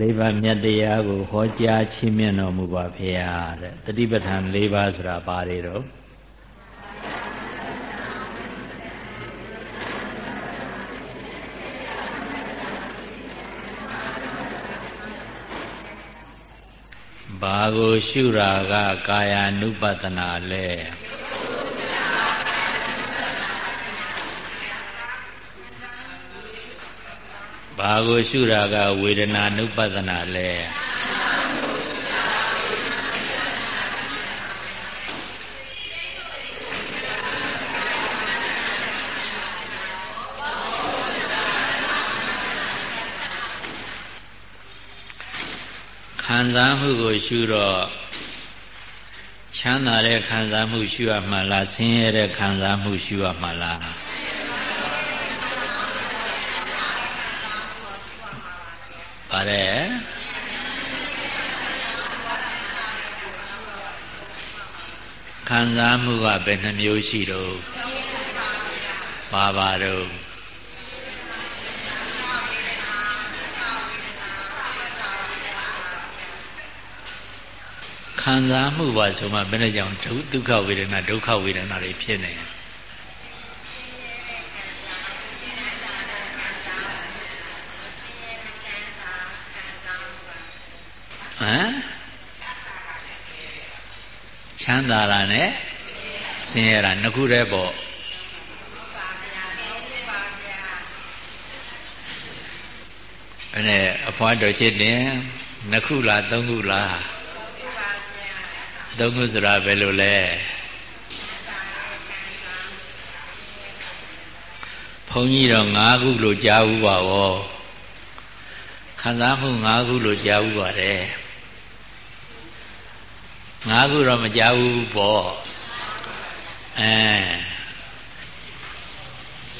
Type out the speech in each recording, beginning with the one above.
လေးပါးမြတ်တရားကိုဟောကြားချီးမြှင့်တော်မူပါဖေရတဲ့တတိပဋ္ဌာန်၄ပါးဆိုတာဘာတွေတော့ဘာကိုရှုတာကကာယ ानु ပတနာလဲ ဘာကိုရှုတာကဝေဒနာနုပဒနာလဲခံစားမှုကိုရှုတော့ချမ်းသာတဲ့ခံစားမှုရှုရမှာလားဆင်းရဲတဲ့ခံစားမှုရှုရမှာလားပါတယ် ခံစားမှုကဘယ်နှမျိုးရှိတော့ပါပါတော့ခံစားမှုပါဆိုမှဘယ်နဲ့ကြောင့်ဒုက္ခဝေဒနာဒုက္ခဝေဒနာတွေဖြစ်နေတယ်ဟမ်ချ မ်းသာတာနဲ့ဆင်းရဲတာနှစ်ခုတည်းပေါ့အဲ့နဲ့အဖွားတော်ချစ်တင်နှစ်ခုလားသုံးခုလားသုံးခုဆိုတာဘယ်လိုလဲဘုန်းကြီးတော့၅ခုလို့ကြားဘူးပါဘောခံစားမှု၅ခုလို့ကြားဘူးပါတယ် ငါးခုတော့မကြဘူးပေါ့အဲ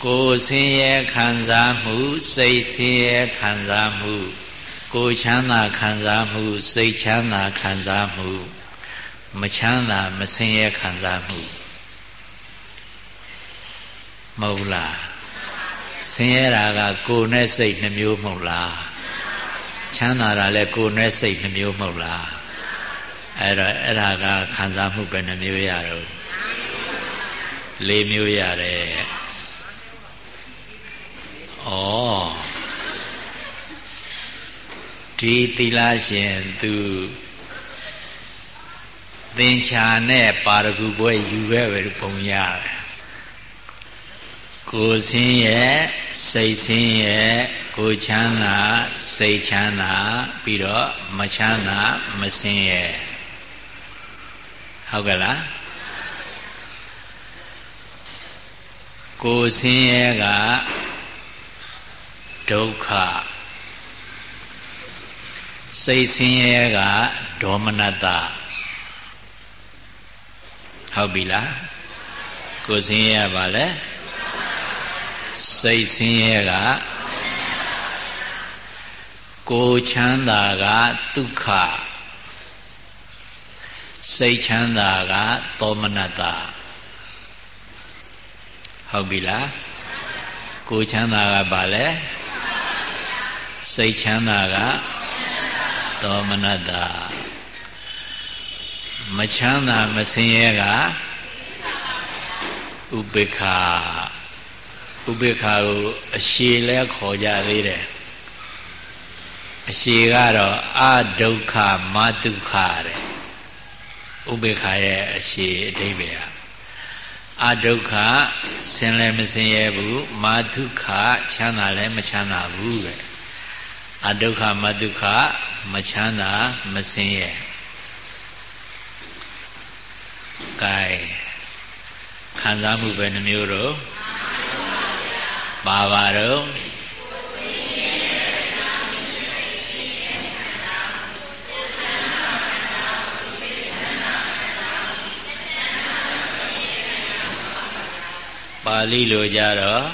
ကိုယ်ဆင်းရဲခံစားမှု စိတ်ဆင်းရဲခံစားမှု ကိုယ်ချမ်းသာခံစားမှု စိတ်ချမ်းသာခံစားမှု မချမ်းသာမဆင်းရဲခံစားမှုမဟုတ်လားဆင်းရဲတာကကိုယ်နဲ့စိတ်နှမျိုးမဟုတ်လားချမ်းသာတာလည်းကိုယ်နဲ့စိတ်နှမျိုးမဟုတ်လား အဲ့တော့အဲ့ဒါကခံစားမှုပဲနှမျိုးရတော့၄မျိုးရတယ်ဩဒီသီလရှင်သူသင်္ချာနဲ့ပါရဂုပွဲယူခဲ့ပဲပုံရတယ်ကိုဆင်းရဲ့စိတ်ဆင်းရဲ့ကိုချမ်းသာစိတ်ချမ်းသာပြီးတော့မချမ်းသာမဆင်းရဲ့ ဟုတ်ကဲ့လားကိုဆင်းရဲကဒုက္ခစိတ်ဆင်းရဲကဒေါမနတဟုတ်ပြီလားကိုဆင်းရဲပါလဲစိတ်ဆင်းရဲကကိုချမ်းသာကဒုက္ခ စိတ်ချမ်းသာကသောမနတဟုတ်ပြီလားကိုချမ်းသာကဘာလဲစိတ်ချမ်းသာကသောမနတမချမ်းသာမစင်ရဲကဥပေက္ခဥပေက္ခကိုအရှိလဲခေါ်ကြသေးတယ်အရှိကတော့အဒုက္ခမဒုက္ခတဲ့ ဥပေက္ခရဲ့အရှိအဓိပ္ပာယ်အဒုက္ခဆင်းလည်းမဆင်းရဲဘူးမာဒုက္ခချမ်းသာလည်းမချမ်းသာဘူးတဲ့အဒုက္ခမဒုက္ခမချမ်းသာမဆင်းရဲကဲခံစားမှုပဲနှမျိုးတော့ပါပါတော့ ပါဠိလိုကြတော့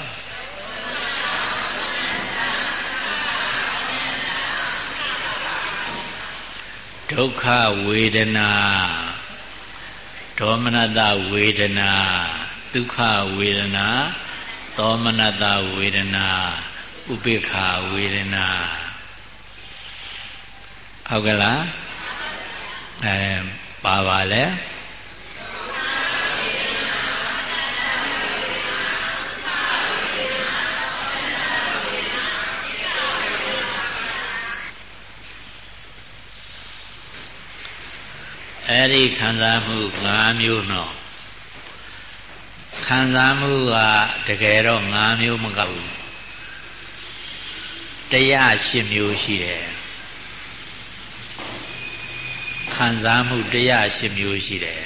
ဒုက္ခဝေဒနာဒေါမနတဝေဒနာဒုက္ခဝေဒနာသောမနတဝေဒနာဥပေက္ခဝေဒနာဟုတ်ကဲ့လားအဲပါပါလဲ အဲ့ဒီခံစားမှု၅မျိုးတော့ခံစားမှုကတကယ်တော့၅မျိုးမကဘူးတရား၈မျိုးရှိတယ်ခံစားမှုတရား၈မျိုးရှိတယ်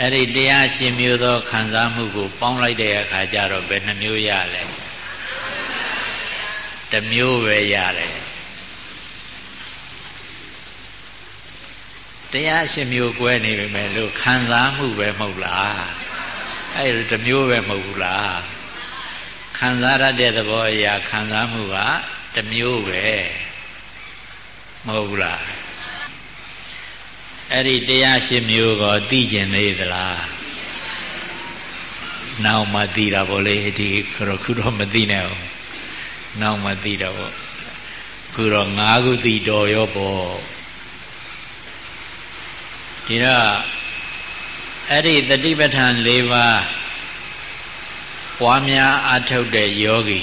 အဲ့ဒီတရား၈မျိုးသောခံစားမှုကို ပေါင်းလိုက်တဲ့အခါကျတော့ဘယ်နှမျိုးရလဲတစ်မျိုးပဲရတယ် တရားရှင်မျိုးကွဲနေပြီမဲ့လို့ခံစားမှုပဲမဟုတ်လားအဲ့ဒါတစ်မျိုးပဲမဟုတ်ဘူးလားခံစားရတဲ့သဘောအရာခံစားမှုကတစ်မျိုးပဲမဟုတ်ဘူးလားအဲ့ဒီတရားရှင်မျိုးကိုသိကျင်နေသလားနောက်မှသိတာဗောလေဒီခုတော့မသိနဲ့ဘူးနောက်မှသိတော့ခုတော့၅ခုသိတော်ရောပေါ့ ဒီတော့အဲ့ဒီတတိပဋ္ဌာန်၄ပါးပွားများအထုတ်တဲ့ယောဂီ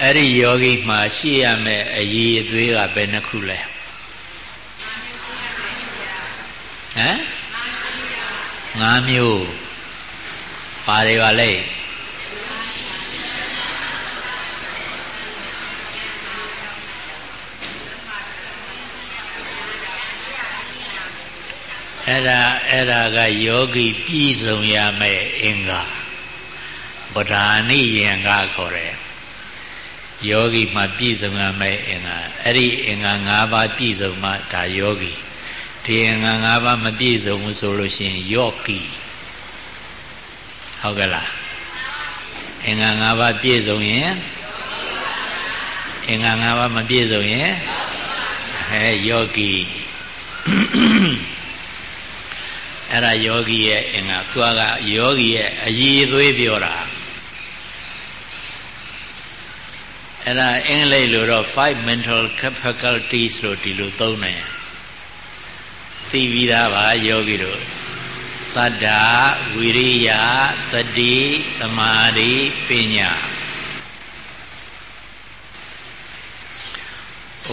အဲ့ဒီယောဂီမှာရှိရမယ့်အည်အသွေးကဘယ်နှခုလဲဟမ်၅မျိုးပါတွေပါလဲ အဲ့ဒါအဲ့ဒါကယောဂီပြည့်စုံရမယ့်အင်္ဂါဗဒာနိယံကခေါ်တယ်ယောဂီမှာပြည့်စုံရမယ့်အင်္ဂါအဲ့ဒီအင်္ဂါ၅ပါးပြည့်စုံမှဒါယောဂီဒီအင်္ဂါ၅ပါးမပြည့်စုံဘူးဆိုလို့ရှိရင်ယောဂီဟုတ်ကဲ့လားအင်္ဂါ၅ပါးပြည့်စုံရင်အင်္ဂါ၅ပါးမပြည့်စုံရင်ဟဲယောဂီ အဲ့ဒါယောဂီရဲ့အင်္ဂါသူကယောဂီရဲ့အည်သွေးပြောတာအဲ့ဒါအင်္ဂလိပ်လိုတော့5 mental faculties လို့ဒီလိုသုံးတယ်သိပြီးသားပါယောဂီတို့သတ္တာဝိရိယတတိသမာဓိပညာ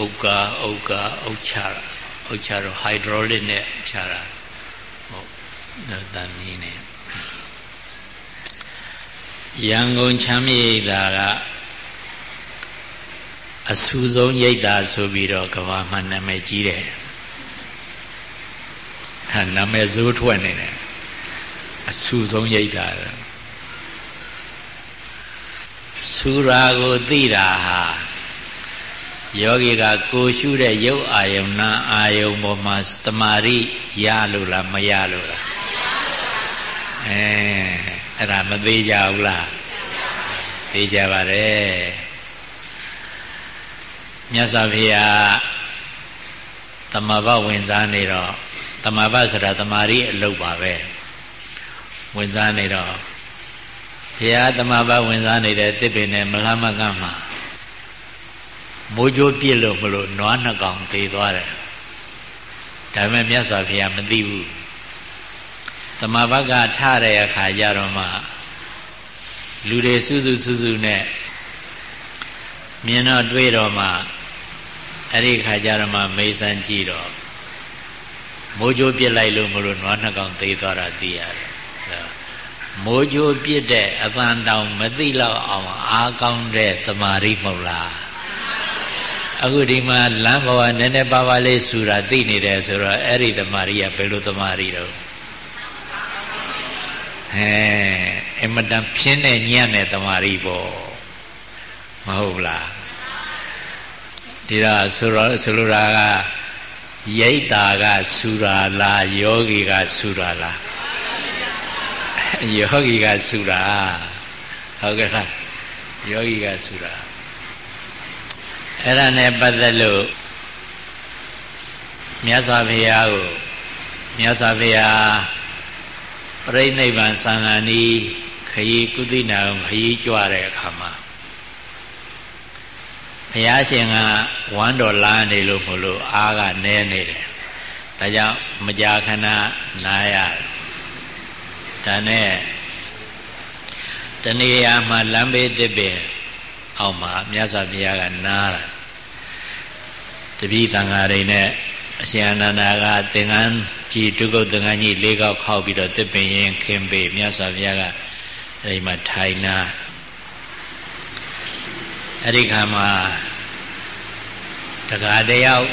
ဥက္ကာဥက္ကာဥច្ချာဥច្ချာတော့ hydraulic နဲ့ခြားတာ တန်မြင်းနေရန်ကုန်ချမ်းမြေတာကအဆူဆုံးရိတ်တာဆိုပြီးတော့ကဘာမှနာမည်ကြီးတယ်ဟာနာမည်ဇိုးထွက်နေတယ်အဆူဆုံးရိတ်တာဆူရာကိုသိတာဟာယောဂီကကိုရှုတဲ့ရုပ်အာယုံနာအာယုံပေါ်မှာတမာရိရလို့လားမရလို့လား အဲအဲ့ဒါမသေးကြဘူးလားသိကြပါတယ်မြတ်စွာဘုရားတမဘဝင်စားနေတော့တမဘဆိုတာတမာရီအလုပ်ပါပဲဝင်စားနေတော့ဘုရားတမဘဝင်စားနေတဲ့တစ်ပင်နဲ့မလှမကမှာမိုးကြိုးပြစ်လို့မလို့နွားနှစ်ကောင်သေသွားတယ်ဒါပေမဲ့မြတ်စွာဘုရားမသိဘူး သမဘကထတဲ့အခါကျတော့မှလူတွေစုစုစုစုနဲ့မြင်တော့တွေ့တော့မှအဲ့ဒီခါကျတော့မှမေးစမ်းကြည့်တော့မိုးကြိုးပြစ်လိုက်လို့မလို့နွားနှစ်ကောင်သေးသွားတာသိရတယ်မိုးကြိုးပြစ်တဲ့အတန်တောင်မသိတော့အောင်အားကောင်းတဲ့တမာရီမဟုတ်လားအခုဒီမှာလမ်းဘဝနည်းနည်းပါးပါးလေးဆူတာသိနေတယ်ဆိုတော့အဲ့ဒီတမာရီကဘယ်လိုတမာရီတော့ အဲအမတန်ဖြင်းတဲ့ညံ့တဲ့တမာရီပေါ့မဟုတ်လားဒီတော့ဆိုတော့ဆိုလိုတာကရိတ်တာကဆူရာလားယောဂီကဆူရာလားယောဂီကဆူရာဟုတ်ကဲ့လားယောဂီကဆူရာအဲ့ဒါနဲ့ပတ်သက်လို့မြတ်စွာဘုရားကိုမြတ်စွာဘုရား ပြိဋိဘံသံဃာနီးခရီးကုသိနာခရီးကြွတဲ့အခါမှာဘုရားရှင်ကဝမ်းတော်လာနေလို့မလို့အားကနဲနေတယ်ဒါကြောင့်မကြာခဏနားရဒါနဲ့တဏှာမှာလမ်းဘေးတစ်ပင်အောက်မှာမြတ်စွာဘုရားကနားတာတပိတန်ဃာတွေနဲ့အရှင်အနန္ဒာကသင်္ကန်း ကြီးဒုက္ခသင်္ကန်းကြီးလေးကောက်ခောက်ပြီးတော့တစ်ပင်ရင်ခင်ပေမြတ်စွာဘုရားကအဲဒီမှာထိုင်နာအဲ့ဒီခါမှာတက္ကတယောက်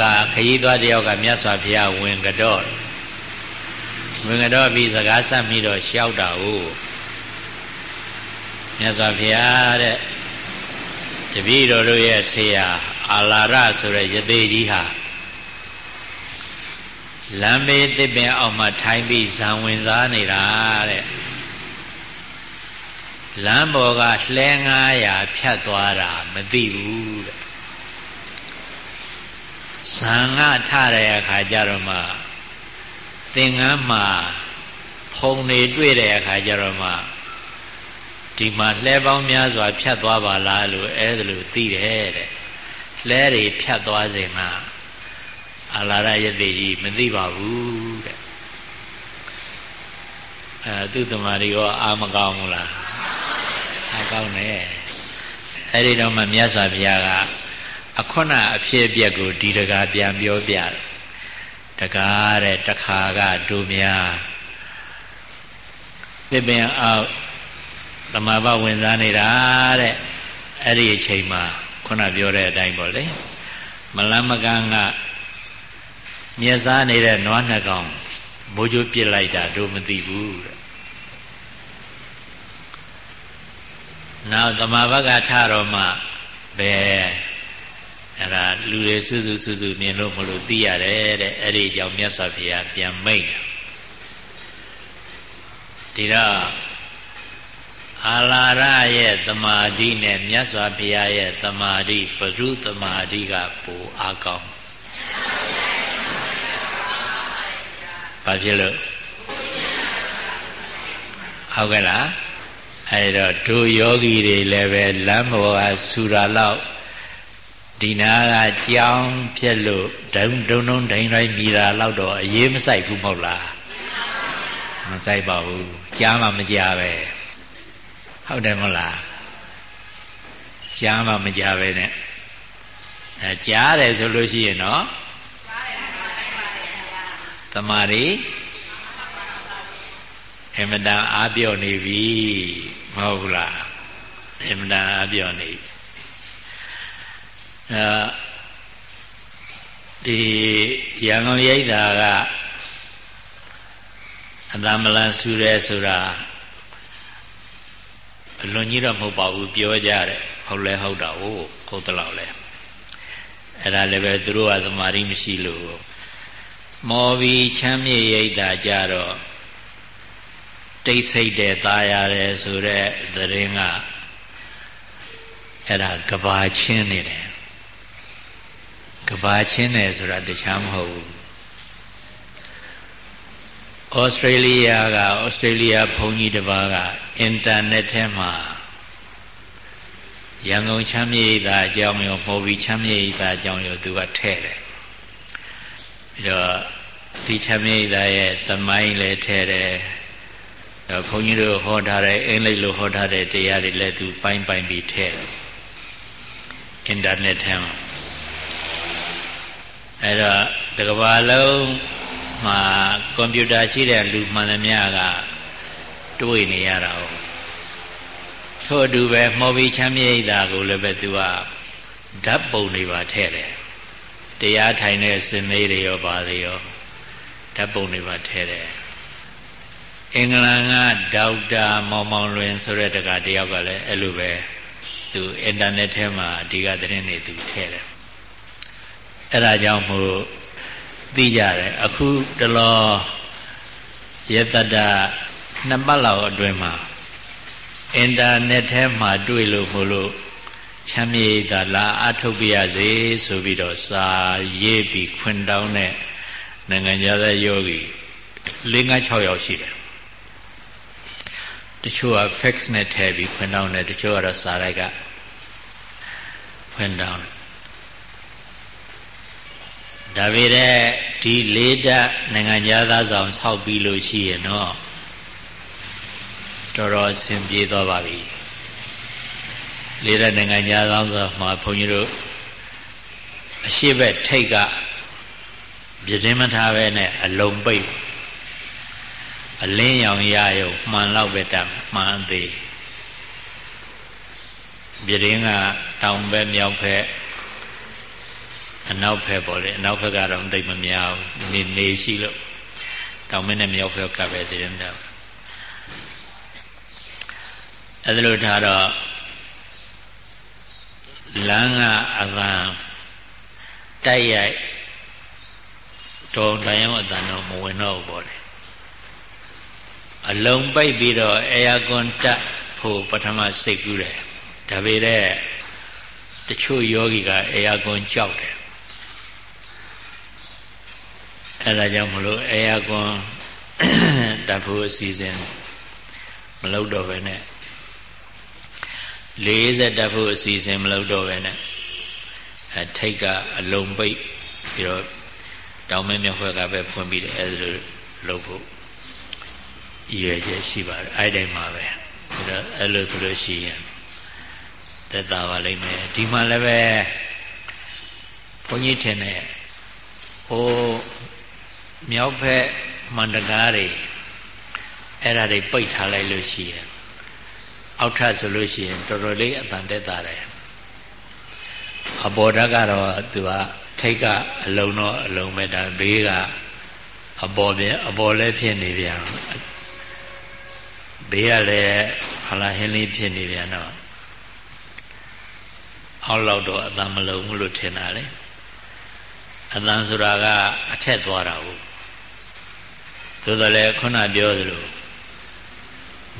ကခရီးသွားတယောက်ကမြတ်စွာဘုရားဝင်ကြတော့ဝင်ကြတော့ပြီးစကားဆက်ပြီးတော့ရှောက်တာဟုတ်မြတ်စွာဘုရားတဲ့တပည့်တော်တို့ရဲ့ဆေယာအာလာရဆိုတဲ့ယသိကြီးဟာ လမ်းမေးတစ်ပင်အောက်မှာထိုင်ပြီးဇံဝင်စားနေတာတဲ့လမ်းပေါ်ကလှဲ900ဖြတ်သွားတာမသိဘူးတဲ့ဇံငါထတဲ့အခါကျတော့မှသင်္ကန်းမှာဖုံနေတွေ့တဲ့အခါကျတော့မှဒီမှာလှဲပေါင်းများစွာဖြတ်သွားပါလားလို့အဲဒါလို့သိတယ်တဲ့လှဲတွေဖြတ်သွားစဉ်က အလာရယတိကြီးမသိပါဘူးတဲ့အဲသူ့သမารီရောအာမကောင်းဘူးလားအာကောင်းတယ်အဲ့ဒီတော့မှမြတ်စွာဘုရားကအခွန်းအဖြစ်အပျက်ကိုဒီတကာပြန်ပြောပြတယ်တကားတဲ့တခါကတို့များသစ်ပင်အောက်တမဘဝင်စားနေတာတဲ့အဲ့ဒီအချိန်မှာခုနပြောတဲ့အတိုင်းပေါ့လေမလန်းမကန်းက မြက်စားနေတဲ့နွားနှစ်ကောင်မိုးကြိုးပစ်လိုက်တာတို့မသိဘူးတဲ့နောက်တမဘကထတော့မှဘယ်အဲ့ဒါလူတွေစုစုစုစုမြင်လို့မလို့သိရတယ်တဲ့အဲ့ဒီကြောင့်မြတ်စွာဘုရားပြန်မိတ်ဒီတော့အာလာရရဲ့တမာတိနဲ့မြတ်စွာဘုရားရဲ့တမာတိဘုရုတမာတိကပိုအားကောင်း ဘာဖြစ်လို့ဟုတ်ကဲ့လားအဲ့တော့ဒုယောဂီတွေလည်းပဲလမ်းဘောကဆူရာလောက်ဒီနာကကြောင်းဖြစ်လို့ဒုံဒုံဒုံဒိန်တိုင်းမိတာလောက်တော့အရေးမဆိုင်ဘူးမဟုတ်လားမဆိုင်ပါဘူးကြားမှမကြားပဲဟုတ်တယ်မဟုတ်လားကြားမှမကြားပဲနဲ့အဲကြားတယ်ဆိုလို့ရှိရင်တော့ တမာရီအမတန်အားပြော့နေပြီမဟုတ်ဘူးလားအမတန်အားပြော့နေပြီအဲဒီရံကုန်ရိပ်သာကအသမလန်ဆူရဲဆိုတာအလွန်ကြီးတော့မဟုတ်ပါဘူးပြောကြတယ်ဟုတ်လဲဟုတ်တာဟုတ်ဟုတ်တယ်လို့လဲအဲ့ဒါလည်းပဲသူတို့ကသမာဓိမရှိလို့ မော်ပြီးချမ်းမြေရိပ်သာကြတော့တိတ်ဆိတ်တဲ့ตายရတယ်ဆိုတဲ့သတင်းကအဲ့ဒါကဘာချင်းနေတယ်ကဘာချင်းတယ်ဆိုတာတခြားမဟုတ်ဘူးဩစတြေးလျကဩစတြေးလျဘုန်းကြီးတစ်ပါးကအင်တာနက်ထဲမှာရန်ကုန်ချမ်းမြေသာအကြောင်းရောမော်ဘီချမ်းမြေသာအကြောင်းရောသူကထဲ့တယ် ပြီးတော့ဒီချမ်းမြေသာရဲ့သမိုင်းလည်းထဲ့တယ်ဘုန်းကြီးတို့ဟောထားတဲ့အင်္ဂလိပ်လိုဟောထားတဲ့တရားတွေလည်းသူပိုင်းပိုင်းပြီးထဲ့တယ်အင်တာနက်ထဲမှာအဲ့တော့တကဘာလုံးမှာကွန်ပျူတာရှိတဲ့လူမှန်သမျှကတွေ့နေရတာ哦ထို့အတူပဲမော်ဘီချမ်းမြေ့တာကိုလည်းပဲသူကဓာတ်ပုံတွေပါထည့်တယ် တရားထိုင်တဲ့စင်လေးတွေရောပါသေးရောဓာတ်ပုံတွေပါထည့်တယ်အင်္ဂလန်ကဒေါက်တာမောင်မောင်လွင်ဆိုတဲ့တက္ကတယောက်ကလည်းအဲ့လိုပဲသူအင်တာနက်ထဲမှာဒီကသတင်းတွေသူထည့်တယ်အဲ့ဒါကြောင့်မို့သိကြတယ်အခုတလောယတတနှစ်ပတ်လောက်အတွင်းမှာအင်တာနက်ထဲမှာတွေ့လို့မို့လို့ ချမ်းမြေတာလာအထုတ်ပြရစေဆိုပြီးတော့စာရေးပြီးခွင်တောင်းတဲ့နိုင်ငံသားယောဂီ၄၅6ယောက်ရှိတယ်တချို့က fax နဲ့ထည့်ပြီးခွင်တောင်းတယ်တချို့ကတော့စာရိုက်ကဖွင့်တောင်းဒါပေမဲ့ဒီလေးဓာတ်နိုင်ငံသားဆောင်ဆောက်ပြီးလို့ရှိရင်တော့တော်တော်အဆင်ပြေသွားပါပြီ လေးဓာတ်နိုင်ငံသားဆောင်မှာဘုန်းကြီးတို့အရှိဘက်ထိတ်ကပြတင်းမထားပဲနဲ့အလုံးပိတ်အလင်းရောင်ရရုံမှန်လောက်ပဲတမ်းမှန်သေးပြတင်းကတောင်ဘက်မြောက်ဘက်အနောက်ဘက်ပေါ့လေအနောက်ဘက်ကတော့သိမများဘူးနေနေရှိလို့တောင်မင်းနဲ့မြောက်ဘက်ကပဲတည်တယ်အဲ့ဒါလို့ထားတော့ လမ်းကအကံတိုက်ရိုက်တော်တိုင်အောင်အတန်တော့မဝင်တော့ဘူးပေါ့လေအလုံးပိတ်ပြီးတော့အေယာကွန်တက်ဖို့ပထမစိတ်ကူးတယ်ဒါပေမဲ့တချို့ယောဂီကအေယာကွန်ကြောက်တယ်အဲ့ဒါကြောင့်မလို့အေယာကွန်တက်ဖို့အစီအစဉ်မလုပ်တော့ပဲနဲ့ 40တက်ဖို့အစီအစဉ်မလုပ်တော့ပဲနဲ့အထိတ်ကအလုံးပိတ်ပြီးတော့တောင်မဲမြောက်ဘက်ကပဲဖွင့်ပြီးတယ်အဲ့ဒါလုပ်ဖို့ရည်ရွယ်ချက်ရှိပါတယ်အဲ့တိုင်းမှာပဲအဲ့တော့အဲ့လိုဆိုလို့ရှိရင်သက်သာပါလိမ့်မယ်ဒီမှာလည်းပဲဘုန်းကြီးထင်တယ်ဟိုမြောက်ဘက်မန္တကားတွေအဲ့ဒါတွေပိတ်ထားလိုက်လို့ရှိရင် အောက်ထပ်ဆိုလို့ရှိရင်တော်တော်လေးအတန်သက်သာတယ်အပေါ်ဓာတ်ကတော့သူကထိတ်ကအလုံးတော့အလုံးပဲဒါဘေးကအပေါ်ပြန်အပေါ်လည်းဖြစ်နေပြန်ဘေးကလည်းဟလာဟင်းလေးဖြစ်နေပြန်တော့အောက်လောက်တော့အတန်မလုံးဘူးလို့ထင်တာလေအတန်ဆိုတာကအထက်သွားတာဟုတ်သို့တော်လည်းခုနပြောသလို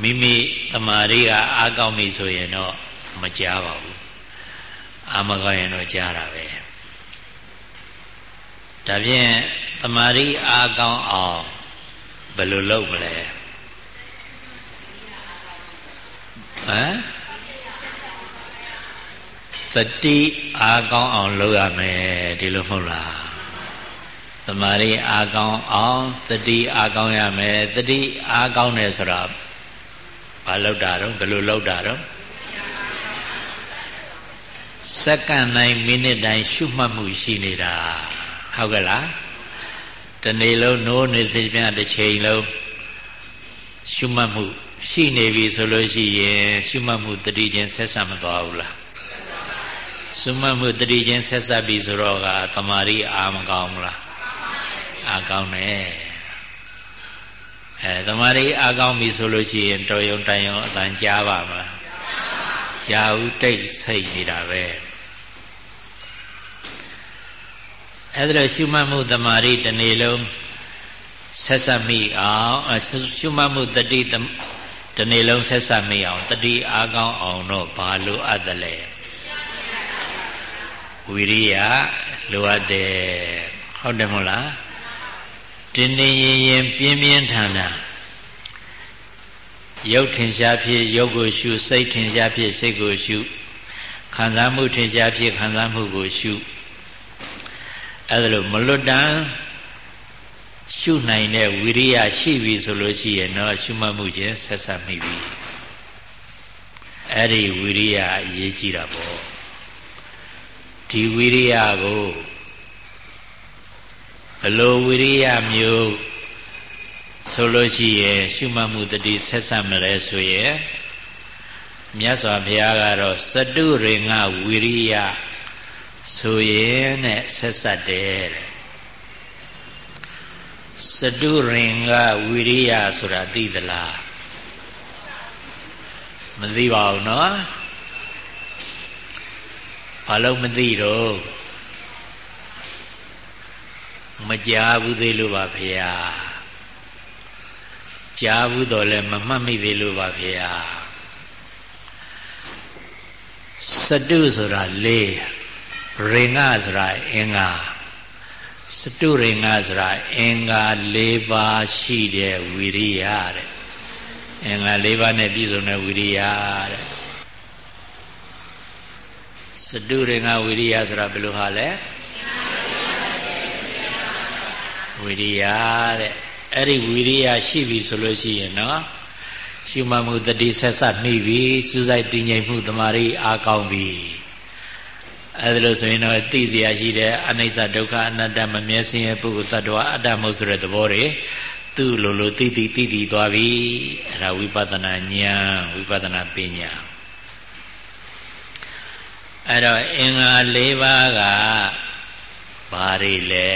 မိမိတမာရီကအားကောင်းပြီဆိုရင်တော့မကြားပါဘူးအာမကောင်းရင်တော့ကြားတာပဲဒါဖြင့်တမာရီအားကောင်းအောင်ဘယ်လိုလုပ်မလဲဟမ်သတိအားကောင်းအောင်လုပ်ရမယ်ဒီလိုမဟုတ်လားတမာရီအားကောင်းအောင်သတိအားကောင်းရမယ်သတိအားကောင်းတယ်ဆိုတော့ ဘာလောက်တာတော့ဘယ်လိုလောက်တာတော့စက္ကန့်တိုင်းမိနစ်တိုင်းရှုမှတ်မှုရှိနေတာဟုတ်ကဲ့လားတနေ့လုံးနိုးနေသေးပြန်တစ်ချိန်လုံးရှုမှတ်မှုရှိနေပြီဆိုလို့ရှိရင်ရှုမှတ်မှုတတိချင်းဆက်ဆက်မသွားဘူးလားရှုမှတ်မှုတတိချင်းဆက်ဆက်ပြီဆိုတော့ကတမာရီအာမကောင်းဘူးလားအာကောင်းတယ် အဲတမာရီအာကောင်းပြီဆိုလို့ရှိရင်တော်ယုံတန်ယုံအတန်ကြားပါမလားကြားဦးတိတ်ဆိတ်နေတာပဲအဲ့ဒါရှုမှတ်မှုတမာရီတနေ့လုံးဆက်ဆက်မိအောင်ရှုမှတ်မှုတတိတနေ့လုံးဆက်ဆက်မိအောင်တတိအားကောင်းအောင်တော့ဘာလိုအပ်တယ်လဲဝိရိယလိုအပ်တယ်ဟုတ်တယ်မဟုတ်လား တင်းတင်းရင်ရင်ပြင်းပြင်းထန်ထန်ရုပ်ထင်ရှားဖြစ်ရုပ်ကိုရှုစိတ်ထင်ရှားဖြစ်စိတ်ကိုရှုခံစားမှုထင်ရှားဖြစ်ခံစားမှုကိုရှုအဲ့ဒါလို့မလွတ်တမ်းရှုနိုင်တဲ့ဝိရိယရှိပြီဆိုလို့ရှိရင်တော့ရှုမှတ်မှုချင်းဆက်ဆက်မိပြီအဲ့ဒီဝိရိယအရေးကြီးတာပေါ့ဒီဝိရိယကို ဘလို့ဝိရိယမျိုးဆိုလို့ရှိရင်ရှုမှတ်မှုတတိဆက်ဆက်မလဲဆိုရင်မြတ်စွာဘုရားကတော့စတုရေငဝိရိယဆိုရင်နဲ့ဆက်ဆက်တယ်တဲ့စတုရင်ကဝိရိယဆိုတာသိသလားမသိပါဘူးနော်ဘာလို့မသိတော့ မကြားဘူးသေးလို့ပါဖေဟာကြားဘူးတော့လည်းမမှတ်မိသေးလို့ပါဖေဟာစတုဆိုတာလေးရင်ငါဆိုတာအင်္ဂါစတုရင်ငါဆိုတာအင်္ဂါ၄ပါးရှိတဲ့ဝိရိယတဲ့အင်္ဂါ၄ပါးနဲ့ပြည့်စုံတဲ့ဝိရိယတဲ့စတုရင်္ဂဝိရိယဆိုတာဘယ်လိုဟာလဲ ဝိရိယတဲ့အဲ့ဒီဝိရိယရှိပြီဆိုလို့ရှိရင်နော်ရှုမှတ်မှုတတိဆက်ဆက်မိပြီစူးစိုက်တည်ငြိမ်မှုတမာရီအားကောင်းပြီအဲ့ဒါလို့ဆိုရင်တော့သိစရာရှိတဲ့အနိစ္စဒုက္ခအနတ္တမမြဲစင်းရဲ့ပုဂ္ဂိုလ်တ attva အတ္တမဟုတ်ဆိုတဲ့သဘောတွေသူ့လိုလိုသိသိသိသိသွားပြီအဲ့ဒါဝိပဿနာဉာဏ်ဝိပဿနာပညာအဲ့တော့အင်္ဂါ၄ပါးကဘာတွေလဲ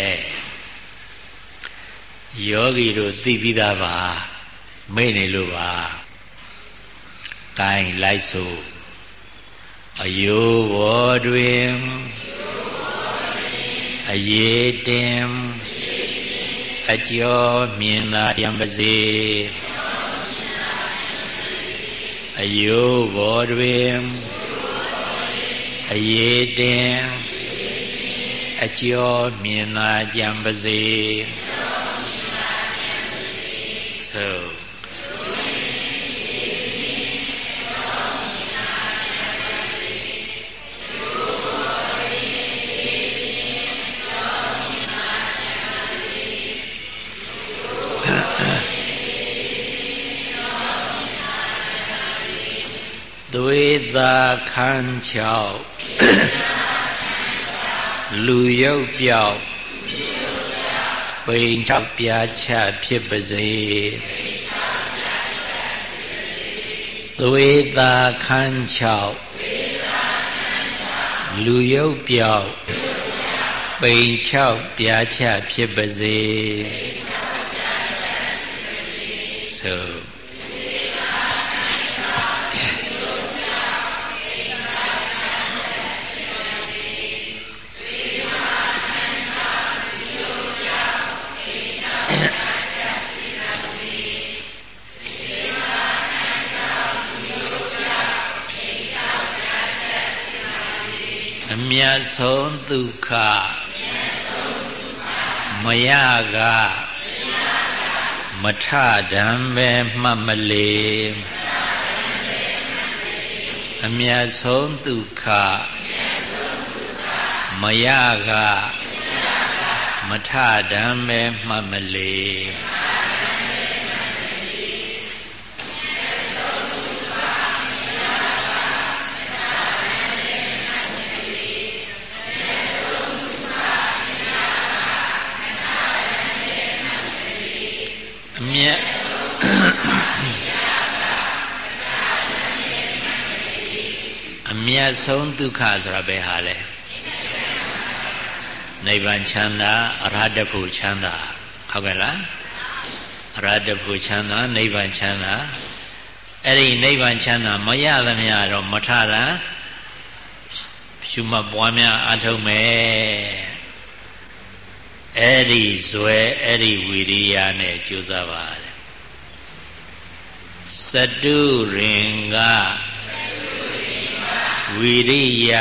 ယောဂီတို့သိပြီးသားပါမေ့နေလို့ပါ။ကိုင်းလိုက်ဆိုအယိုးဘောတွင်အရေးတင်အကျော်မြင်သာရံပါစေအယိုးဘောတွင်အရေးတင်အကျော်မြင်သာကြံပါစေ ဆိုသွေးသာခန်းချောက်လူရုပ်ပြောက် ပိန်ချောက်ပြားချဖြစ်ပါစေသွေးသာခန်းချောက်လူရုပ်ပြောက်ပိန်ချောက်ပြားချဖြစ်ပါစေ မြတ်ဆုံးဒုက္ခမရကမထဓမ္ပဲမှတ်မလေအမြတ်ဆုံးဒုက္ခမရကမထဓမ္ပဲမှတ်မလေ မြတ်အမြတ်ဆုံးဒုက္ခဆိုတာဘယ်ဟာလဲနိဗ္ဗာန်ချမ်းသာအရဟတဖို့ချမ်းသာဟုတ်ကဲ့လားအရဟတဖို့ချမ်းသာနိဗ္ဗာန်ချမ်းသာအဲ့ဒီနိဗ္ဗာန်ချမ်းသာမရသမျှတော့မထတာရှုမှတ်ပွားများအထုတ်မယ် အဲ့ဒီဇွဲအဲ့ဒီဝီရိယနဲ့ကြိုးစားပါတယ်စတုရင်ကဝီရိယ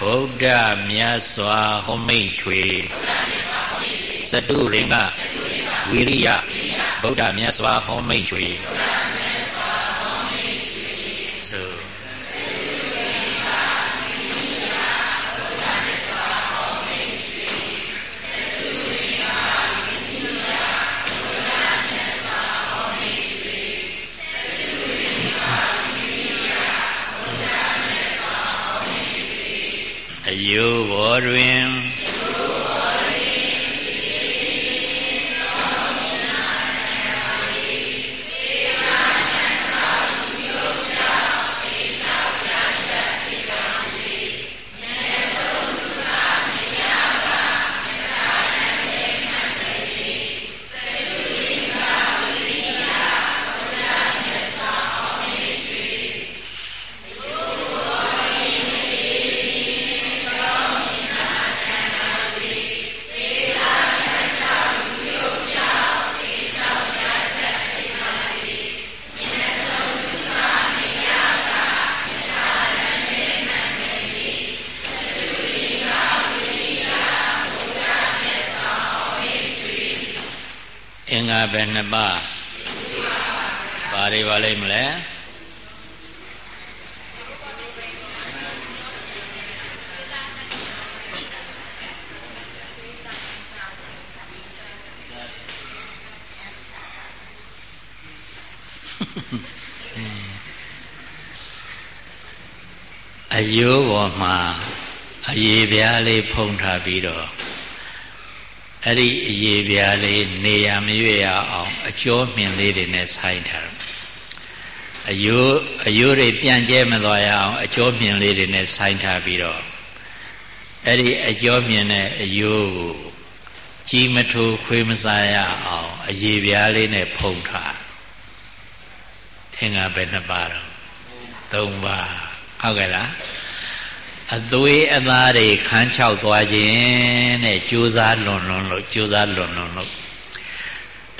ဗုဒ္ဓမြတ်စွာဟောမိတ်ချွေစတုရင်ကဝီရိယဗုဒ္ဓမြတ်စွာဟောမိတ်ချွေ အယိုးဘောတွင် နှပါးပါတွေပါလိမ့်မလဲအယိုးပေါ်မှာအရေးပြားလေးဖုံထားပြီးတော့ အဲ့ဒီအရေပြားလေးနေရမရွေ့ရအောင်အကျော်မြင်လေးတွေနဲ့ဆိုင်ထားတယ်အယိုးအယိုးတွေပြန့်ကျဲမသွားရအောင်အကျော်မြင်လေးတွေနဲ့ဆိုင်ထားပြီးတော့အဲ့ဒီအကျော်မြင်တဲ့အယိုးကိုကြီးမထိုးခွေးမစားရအောင်အရေပြားလေးနဲ့ဖုံးထားအင်္ဂါပဲနှစ်ပါးတော့သုံးပါးဟုတ်ကဲ့လား အသွေးအသားတွေခန်းချောက်သွားခြင်းတဲ့ကြိုးစားလွန်လွန်လို့ကြိုးစားလွန်လွန်လို့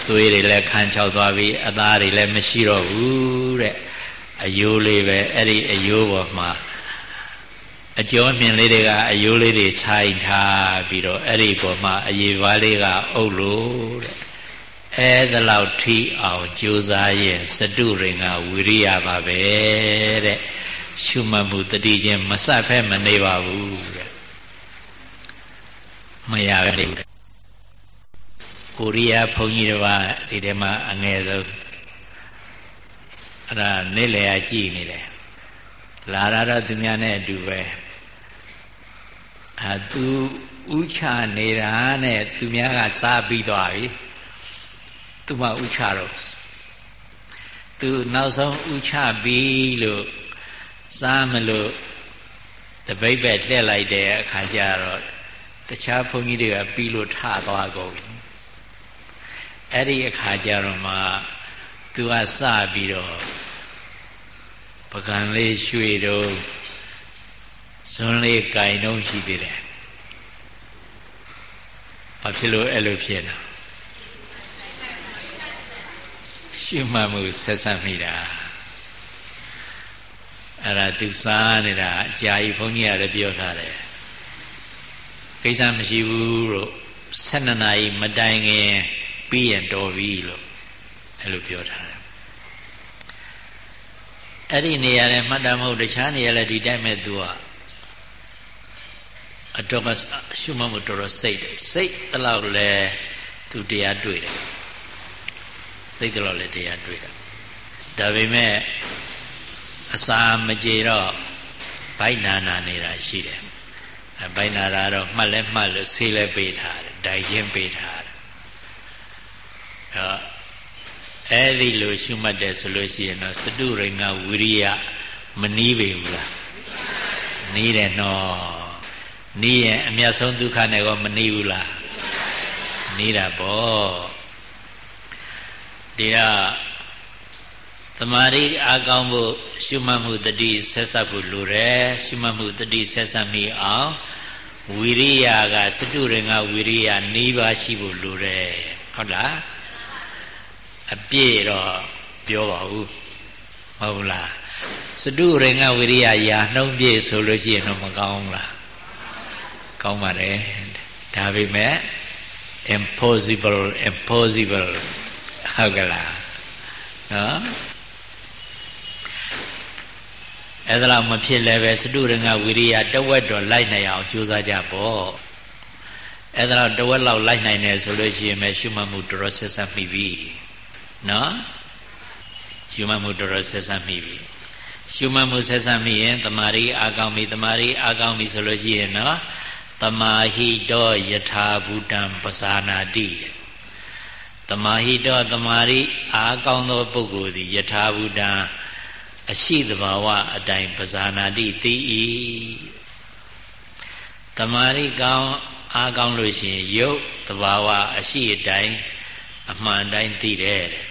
သွေးတွေလည်းခန်းချောက်သွားပြီးအသားတွေလည်းမရှိတော့ဘူးတဲ့အယိုးလေးပဲအဲ့ဒီအယိုးပေါ်မှာအကျော်မြင်လေးတွေကအယိုးလေးတွေခြိုင်ထားပြီးတော့အဲ့ဒီပေါ်မှာအရေပါးလေးကအုပ်လို့တဲ့အဲဒါလောက်ထိအောင်ကြိုးစားရင်စတုရင်ကဝိရိယပါပဲတဲ့ ရှုမှတ်မှုတတိချင်းမဆက်ဖဲမနေပါဘူးတဲ့မရဘူးကိုရီးယားဘုန်းကြီးတစ်ပါးဒီထဲမှာအငယ်ဆုံးအဲ့ဒါနေလေအကြည့်နေတယ်လာရတော့သူများနဲ့အတူပဲအာသူဥချနေတာနဲ့သူများကစားပြီးသွားပြီသူမှဥချတော့သူနောက်ဆုံးဥချပြီးလို့ စားမလို့တပိတ်ပဲလှည့်လိုက်တဲ့အခါကျတော့တခြားဘုန်းကြီးတွေကပြီးလို့ထသွားကုန်ပြီအဲ့ဒီအခါကျတော့မှသူကစပြီးတော့ပကံလေးရွှေတော့ဇွန်းလေးကင်တော့ရှိသေးတယ်ဘာဖြစ်လို့အဲ့လိုဖြစ်နေရှုမှတ်မှုဆက်ဆက်မိတာ အဲ့ဒါသူစားနေတာအကြာကြီးဘုန်းကြီးကလည်းပြောထားတယ်ကိစ္စမရှိဘူးလို့12နာရီမတိုင်ခင်ပြီးရင်တော်ပြီလို့အဲ့လိုပြောထားတယ်အဲ့ဒီနေရာနဲ့မှတ်တာမဟုတ်တခြားနေရာလည်းဒီတိုင်းမဲ့သူကအတော့ရှုမှတ်မှုတော်တော်စိတ်တယ်စိတ်တလောက်လဲသူတရားတွေ့တယ်သိတလောက်လဲတရားတွေ့တယ်ဒါပေမဲ့ အစာမကြေတော့ဘိုက်နာနာနေတာရှိတယ်အဲဘိုက်နာတာတော့မှတ်လဲမှတ်လို့ဆေးလဲပေးထားတယ်ဒိုင်ချင်းပေးထားတယ်အဲအဲ့ဒီလိုရှုမှတ်တယ်ဆိုလို့ရှိရင်တော့စတုရိငဝိရိယမနီးပေဘူးလားနီးတယ်နော်နီးရင်အမျက်ဆုံးဒုက္ခနဲ့ကောမနီးဘူးလားနီးတာပေါ့ဒီက တမာရီအကောင်းဖို့ရှုမှတ်မှုတတိဆက်ဆက်ဖို့လိုတယ်ရှုမှတ်မှုတတိဆက်ဆက်မိအောင်ဝိရိယကစတုရင်ကဝိရိယ၄ပါးရှိဖို့လိုတယ်ဟုတ်လားအပြည့်တော့ပြောပါဘူးမဟုတ်လားစတုရင်ကဝိရိယယာနှုံးပြည့်ဆိုလို့ရှိရင်တော့မကောင်းဘူးလားကောင်းပါတယ်ဒါပေမဲ့ impossible impossible ဟုတ်ကလားနော် အဲ့ဒါလောက်မဖြစ်လည်းပဲစတုရငဝိရိယတဝက်တော့လိုက်နိုင်အောင်ကြိုးစားကြပေါ့အဲ့ဒါလောက်တဝက်လောက်လိုက်နိုင်တယ်ဆိုလို့ရှိရင်ပဲရှုမှတ်မှုတော်တော်ဆက်ဆက်မိပြီနော်ရှုမှတ်မှုတော်တော်ဆက်ဆက်မိပြီရှုမှတ်မှုဆက်ဆက်မိရင်တမာရီအာကောင်းပြီတမာရီအာကောင်းပြီဆိုလို့ရှိရင်နော်တမာဟိတောယထာဘူတံပဇာနာတိတဲ့တမာဟိတောတမာရီအာကောင်းသောပုဂ္ဂိုလ်သည်ယထာဘူတံ အရှိတဘာဝအတိုင်းပဇာနာတိသိ၏တမာရီကောင်းအားကောင်းလို့ရှိရင်ရုပ်တဘာဝအရှိအတိုင်းအမှန်တိုင်းသိတယ်တဲ့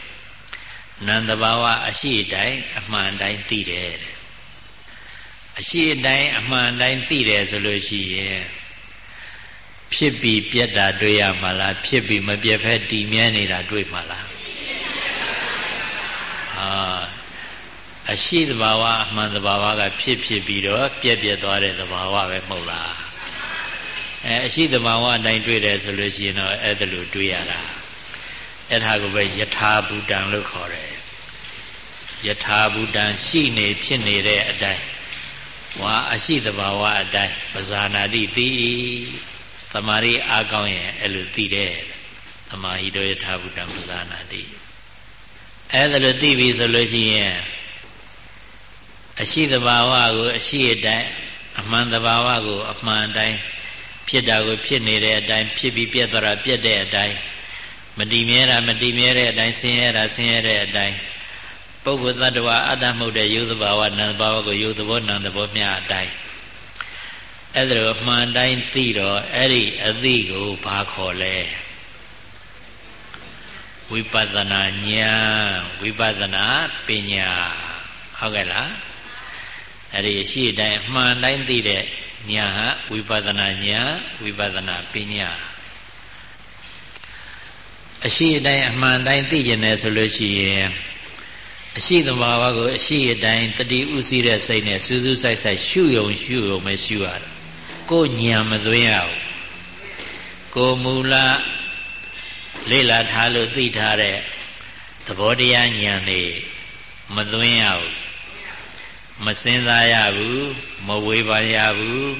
နံတဘာဝအရှိအတိုင်းအမှန်တိုင်းသိတယ်တဲ့အရှိအတိုင်းအမှန်တိုင်းသိတယ်ဆိုလို့ရှိရင်ဖြစ်ပြီးပြက်တာတွေ့ရမှာလားဖြစ်ပြီးမပြက်ဖက်တည်မြဲနေတာတွေ့မှာလားအာ အရှိသဘာဝအမှန်သဘာဝကဖြစ်ဖြစ်ပြီးတော့ပြက်ပြက်သွားတဲ့သဘာဝပဲမဟုတ်လားအဲအရှိသဘာဝအတိုင်းတွေ့တယ်ဆိုလို့ရှိရင်တော့အဲ့ဒါလိုတွေ့ရတာအဲ့ဒါကိုပဲယထာဘူတံလို့ခေါ်တယ်ယထာဘူတံရှိနေဖြစ်နေတဲ့အတိုင်းဝါအရှိသဘာဝအတိုင်းပဇာနာတိသိသမာရိအာကောင်းရင်အဲ့လိုသိတယ်သမာဟိတောယထာဘူတံပဇာနာတိအဲ့ဒါလို့သိပြီဆိုလို့ရှိရင် အရှိတဘာဝကိုအရှိအတိုင်းအမှန်တဘာဝကိုအမှန်တိုင်းဖြစ်တာကိုဖြစ်နေတဲ့အတိုင်းဖြစ်ပြီးပြက်သွားတာပြက်တဲ့အတိုင်းမတည်မြဲတာမတည်မြဲတဲ့အတိုင်းဆင်းရဲတာဆင်းရဲတဲ့အတိုင်းပုဂ္ဂိုလ်တ attva အတ္တမှုတဲ့ယုသဘာဝနံဘာဝကိုယုသဘောနံသဘောမျှအတိုင်းအဲ့ဒါလိုအမှန်တိုင်းသိတော့အဲ့ဒီအသိကိုဘာခေါ်လဲဝိပဿနာဉာဏ်ဝိပဿနာပညာဟုတ်ကဲ့လား အဲ့ဒီရှိတိုင်းအမှန်တိုင်းသိတဲ့ဉာဏ်ဟာဝိပဿနာဉာဏ်ဝိပဿနာပညာအရှိအတိုင်းအမှန်တိုင်းသိကျင်တယ်ဆိုလို့ရှိရင်အရှိသဘာဝကိုအရှိအတိုင်းတတိဥစည်းတဲ့စိတ်နဲ့စူးစူးဆိုင်ဆိုင်ရှုယုံရှုယုံပဲရှုရတယ်ကိုဉာဏ်မသွင်းရဘူးကိုမူလလေ့လာထားလို့သိထားတဲ့သဘောတရားဉာဏ်နေမသွင်းရဘူး မစင်စားရဘူးမဝေဖန်ရဘူး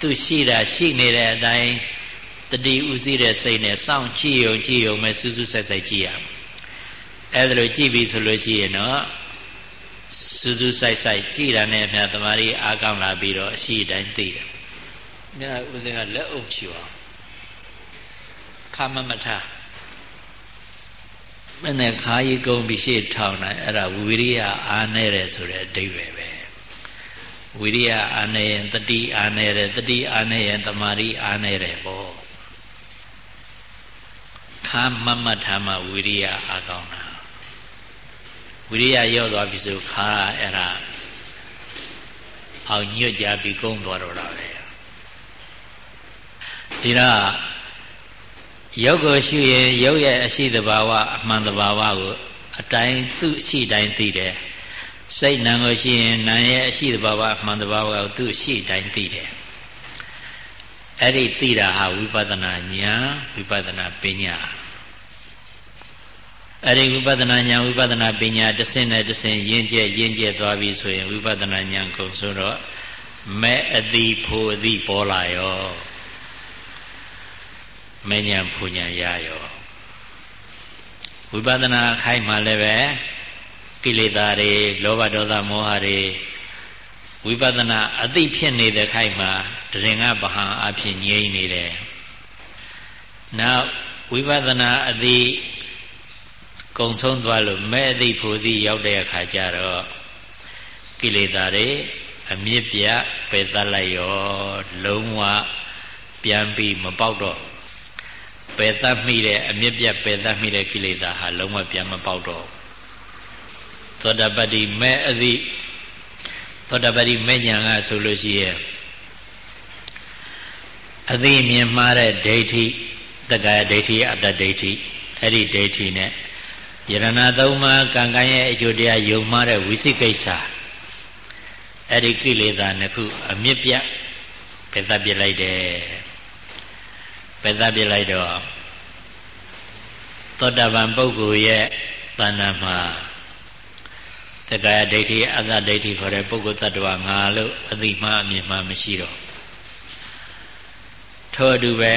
သူရှိတာရှိနေတဲ့အတိုင်းတတိဥစည်းတဲ့စိတ်နဲ့စောင့်ကြည့်ရုံကြည့်ရုံပဲစူးစူးဆက်ဆက်ကြည့်ရမယ်အဲ့ဒါလိုကြည့်ပြီဆိုလို့ရှိရင်တော့စူးစူးဆိုင်ဆိုင်ကြည့်တာနဲ့အမျှတမာရီအားကောင်းလာပြီးတော့အရှိတိုင်းသိတယ်။ညဥစဉ်ကလက်အုပ်ချူအောင်ခမမထ မနဲ့ခါရီကုန်းပြီးရှေ့ထောင်နိုင်အဲ့ဒါဝိရိယအားနေတယ်ဆိုတဲ့အဓိပ္ပာယ်ပဲဝိရိယအားနေရင်တတိအားနေတယ်တတိအားနေရင်တမာရီအားနေတယ်ပေါ့ခမမထမဝိရိယအားကောင်းတာဝိရိယရော့သွားပြီဆိုခါအဲ့ဒါအောင်ညွတ်ကြပြီးကုန်းသွားတော့တာပဲဒီတော့ ရုပ်ကိုရှုရင်ရုပ်ရဲ့အရှိတဘာဝအမှန်တဘာဝကိုအတိုင်းသူ့အရှိတိုင်းသိတယ်စိတ်နာကိုရှိရင်နာရဲ့အရှိတဘာဝအမှန်တဘာဝကိုသူ့အရှိတိုင်းသိတယ်အဲ့ဒီသိတာဟာဝိပဿနာဉာဏ်ဝိပဿနာပညာအဲ့ဒီဝိပဿနာဉာဏ်ဝိပဿနာပညာတစ်ဆင့်နဲ့တစ်ဆင့်ရင့်ကျက်ရင့်ကျက်သွားပြီဆိုရင်ဝိပဿနာဉာဏ်ကုန်ဆိုတော့မဲ့အတိဖို့အတိပေါ်လာရော မဲ့ဉာဏ်ဖူဉာဏ်ရရောဝိပဿနာခိုင်းမှလည်းပဲကိလေသာတွေလောဘဒေါသမောဟတွေဝိပဿနာအသိဖြစ်နေတဲ့ခိုက်မှာတရင်ကဗဟံအဖြစ်ငြိမ့်နေတယ်နောက်ဝိပဿနာအသိကုံဆုံးသွားလို့မဲ့အသိဖို့သိရောက်တဲ့အခါကျတော့ကိလေသာတွေအမြင့်ပြပယ်သလိုက်ရောလုံးဝပြန်ပြီးမပေါက်တော့ ပယ်သမိတဲ့အမြင့်ပြပယ်သမိတဲ့ကိလေသာဟာလုံးဝပြန်မပေါက်တော့သောတပတ္တိမဲ့အသိသောတပတ္တိမဲ့ညာကဆိုလို့ရှိရဲ့အသိမြင်မှားတဲ့ဒိဋ္ဌိတက္ကရာဒိဋ္ဌိအတ္တဒိဋ္ဌိအဲ့ဒီဒိဋ္ဌိနဲ့ယရဏသုံးပါးကံကံရဲ့အကျိုးတရားယုံမှားတဲ့ဝိသိကိစ္စအဲ့ဒီကိလေသာနှစ်ခုအမြင့်ပြတ်ပယ်သပြစ်လိုက်တယ် ပယ်သပြစ်လိုက်တော့သောတာပန်ပုဂ္ဂိုလ်ရဲ့တဏ္ဍာမှာတက္ကရာဒိဋ္ဌိအတ္တဒိဋ္ဌိခေါ်တဲ့ပုဂ္ဂိုလ်တ attva ငါလို့အတိမအမြင်မှမရှိတော့ထို့အတူပဲ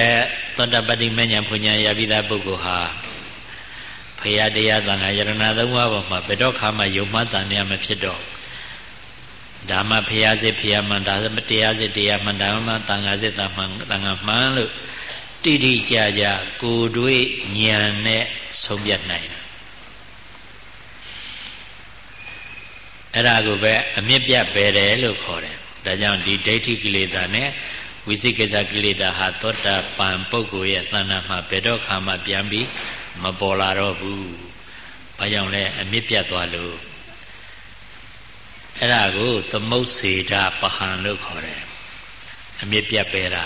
သောတပတ္တိမဉ္ဇဉ်ဘုံညာရပြီးသားပုဂ္ဂိုလ်ဟာဖရာတရားသံဃာယရဏသုံးပါးပေါ်မှာဘယ်တော့ခါမှယုံမှတန်ရမဖြစ်တော့ဒါမှဖရာစစ်ဖရာမှန်ဒါတရားစစ်တရားမှန်ဒါမှတန်ဃာစစ်တန်မှန်တန်ဃာမှန်လို့ တိတိကျကျကိုယ်တွေ့ဉာဏ်နဲ့ဆုံးဖြတ်နိုင်တာအဲ့ဒါကိုပဲအမြင့်ပြတ်ပဲတယ်လို့ခေါ်တယ်ဒါကြောင့်ဒီဒိဋ္ဌိကိလေသာနဲ့ဝိသိကိစ္စကိလေသာဟာသောတာပန်ပုဂ္ဂိုလ်ရဲ့တဏ္ဍာမှာဘယ်တော့ခါမှပြန်ပြီးမပေါ်လာတော့ဘူး။ဘာကြောင့်လဲအမြင့်ပြတ်သွားလို့အဲ့ဒါကိုသမုတ်စေတာပဟံလို့ခေါ်တယ်။အမြင့်ပြတ်ပဲတာ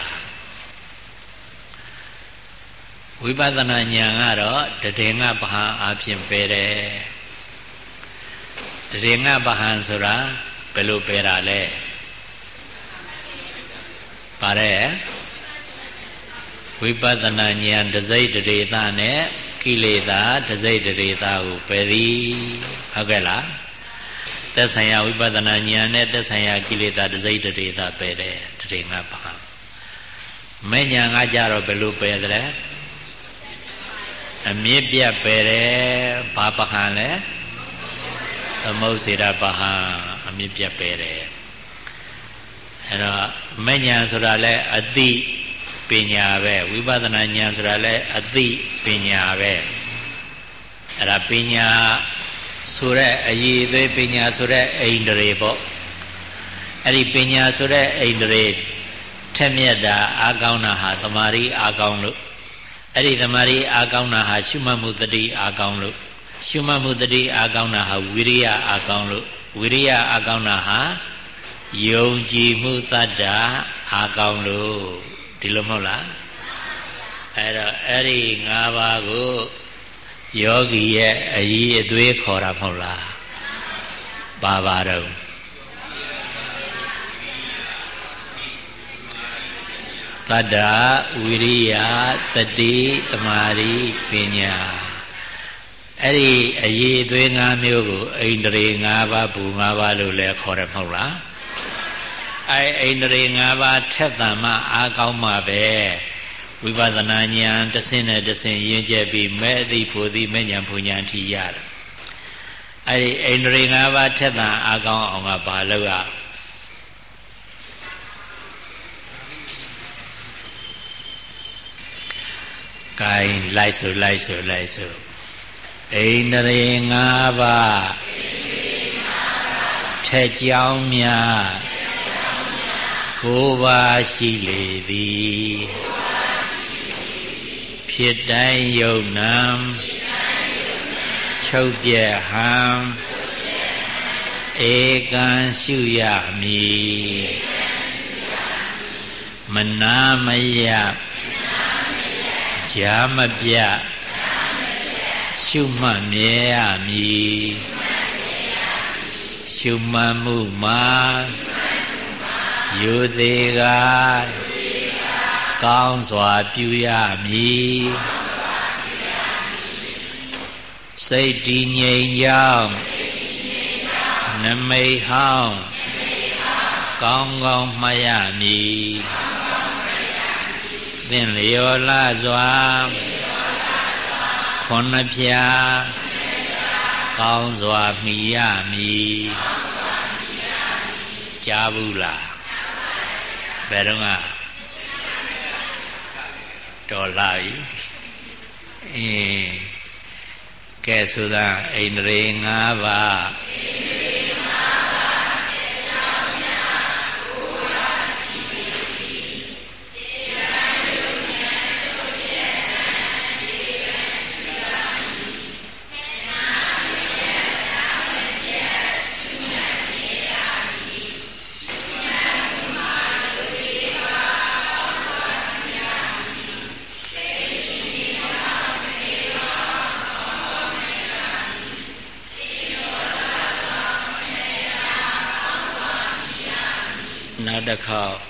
ဝိပဿနာဉာဏ်ကတော့တထေငပဟံအဖြစ်ပဲတယ်။တထေငပဟံဆိုတာဘယ်လိုပဲတာလဲ။ပါတယ်ဝိပဿနာဉာဏ်တစိတ်တရေသနဲ့ကိလေသာတစိတ်တရေသာကိုပယ်သည်ဟုတ်ကဲ့လားသက်ဆိုင်ရာဝိပဿနာဉာဏ်နဲ့သက်ဆိုင်ရာကိလေသာတစိတ်တရေသာပယ်တယ်တရေငါပါမဲ့ညာငါကြတော့ဘယ်လိုပယ်သလဲ အမြင့်ပြတ်ပဲတယ်ဘာပဟံလဲသမုတ်စေတပဟံအမြင့်ပြတ်ပဲတယ်အဲ့တော့မဉ္ဇဏ်ဆိုတာလဲအတိပညာပဲဝိပဿနာဉာဏ်ဆိုတာလဲအတိပညာပဲအဲ့ဒါပညာဆိုတဲ့အရေးအသေးပညာဆိုတဲ့အိန္ဒြေပေါ့အဲ့ဒီပညာဆိုတဲ့အိန္ဒြေထက်မြက်တာအာကောင်းတာဟာတမာရီအာကောင်းလို့ အဲ့ဒီတမာရီအာကောင်းတာဟာရှုမှတ်မှုတတိအာကောင်းလို့ရှုမှတ်မှုတတိအာကောင်းတာဟာဝိရိယအာကောင်းလို့ဝိရိယအာကောင်းတာဟာယုံကြည်မှုတတ္တာအာကောင်းလို့ဒီလိုမဟုတ်လားအဲ့တော့အဲ့ဒီ၅ပါးကိုယောဂီရဲ့အကြီးအသွေးခေါ်တာမဟုတ်လားပါပါတော့ တတ္တာဝိရိယတတိတမာရီပညာအဲ့ဒီအရေးအသွေး၅မျိုးကိုအိန္ဒြေ၅ပါးဘူ၅ပါးလို့လည်းခေါ်တယ်မဟုတ်လားအဲအိန္ဒြေ၅ပါးထက်သန်မှအားကောင်းမှပဲဝိပဿနာဉာဏ်တဆင့်နဲ့တဆင့်ရင်းကျက်ပြီးမဲ့သိဖို့သိမဲ့ဉာဏ်ဘုံဉာဏ်ထီရတယ်အဲဒီအိန္ဒြေ၅ပါးထက်သန်အားကောင်းအောင်ကဘာလို့ရ ကဲလိုက်ဆိုလိုက်ဆိုလိုက်ဆိုအိန္ဒြေ၅ပါးထက်ကြောင်းများကိုးပါရှိလေသည်ဖြစ်တိုင်းယုံနံချုပ်ပြဲဟံဧကံရှုရမည်မနာမယ ဂျာမပြရှုမှတ်မြဲရမည်ရှုမှတ်မှုမှာယူသေးကကောင်းစွာပြုရမည်စိတ်တည်ငြိမ်ကြောင်းနမိတ်ဟောင်းကောင်းကောင်းမှတ်ရမည် သင်လျော်လာစွာခွန်နှပြကောင်းစွာမိရမည်ကြားဘူးလားဘယ်တော့ကတော်လာပြီအင်းကဲဆိုသာအိန္ဒြေ၅ပါး တစ်ခေါက်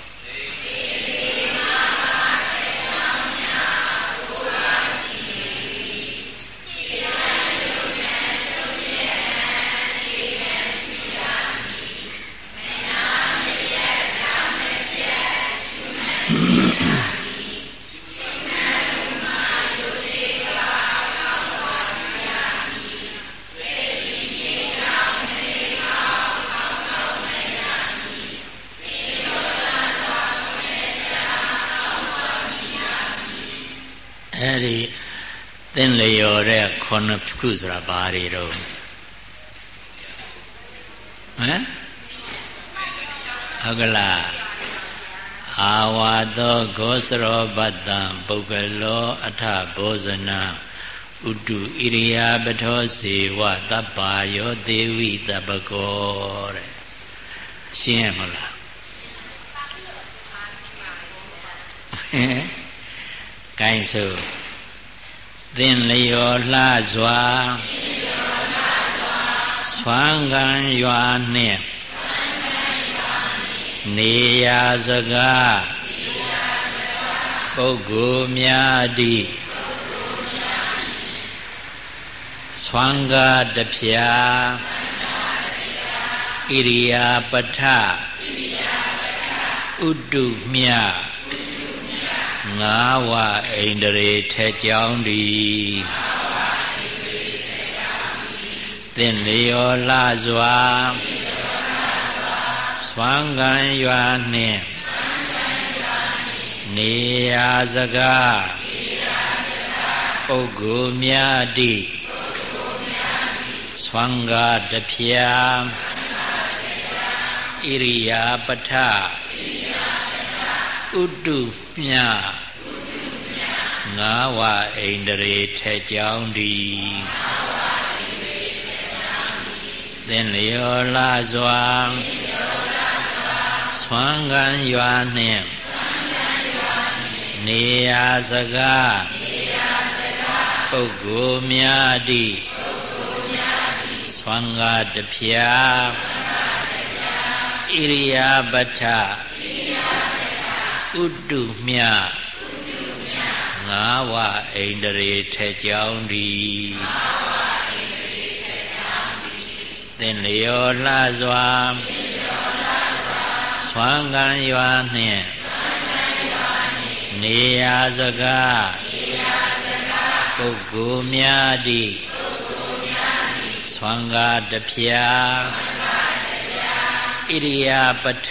ခုနှစ်ခုဆိုတာဘာတွေတော့ဟမ်ဟုတ်ကလားအာဝါသောဂောစရောပတ္တံပုဂ္ဂလောအထဘောဇနာဥတုဣရိယာပထောစေဝတပ္ပါယောဒေဝိတပ္ပကောတဲ့ရှင်းရမလားဟင်ကိုင်းစို့ သင်လျော်လှစွာဆွမ်းခံရွာနှင့်နေရာစကားပုဂ္ဂိုလ်များသည်ဆွမ်းကားတဖြာဣရိယာပဋ္ဌဥတုမြ ငါးဝအိန္ဒြေထက်ကြောင်းသည်သင်လျောလှစွာဆွမ်းခံရွာနှင့်နေရာစကားပုဂ္ဂိုလ်များတိဆွမ်းကားတဖြာဣရိယာပဋ္ဌဥတုမြ ငါးဝအိန္ဒြေထဲကြောင်းသည်သင်လျောလာစွာဆွမ်းခံရွာနှင့်နေရာစကားပုဂ္ဂိုလ်များတိဆွမ်းကားတဖြာဣရိယာပဋ္ဌဥတုမြ ငါးဝအိန္ဒြေထဲကြောင်းသည်သင်လျောလှစွာဆွမ်းကံရွာနှင့်နေရာစကားပုဂ္ဂိုလ်များတိဆွမ်းကားတဖြာဣရိယာပဋ္ဌ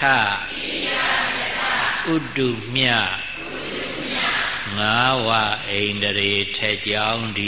ဥတုမြ ငါးဝအိန္ဒြေထဲကြောင်းသ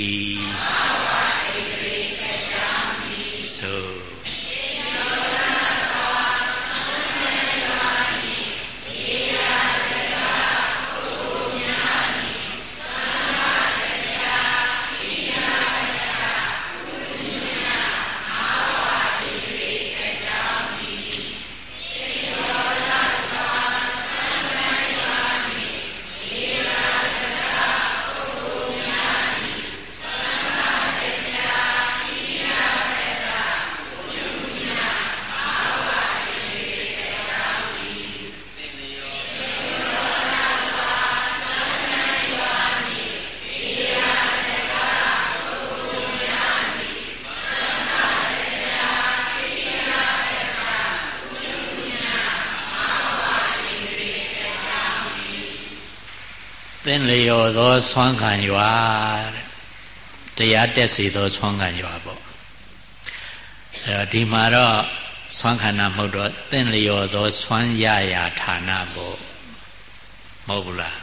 င်လျော်သောဆွမ်းခံရွာတရားတက်စီသောဆွမ်းခံရွာပေါ့အဲတော့ဒီမှာတော့ဆွမ်းခန္ဓာမဟုတ်တော့သင်လျော်သောဆွမ်းရရာဌာနပေါ့မဟုတ်ဘူးလား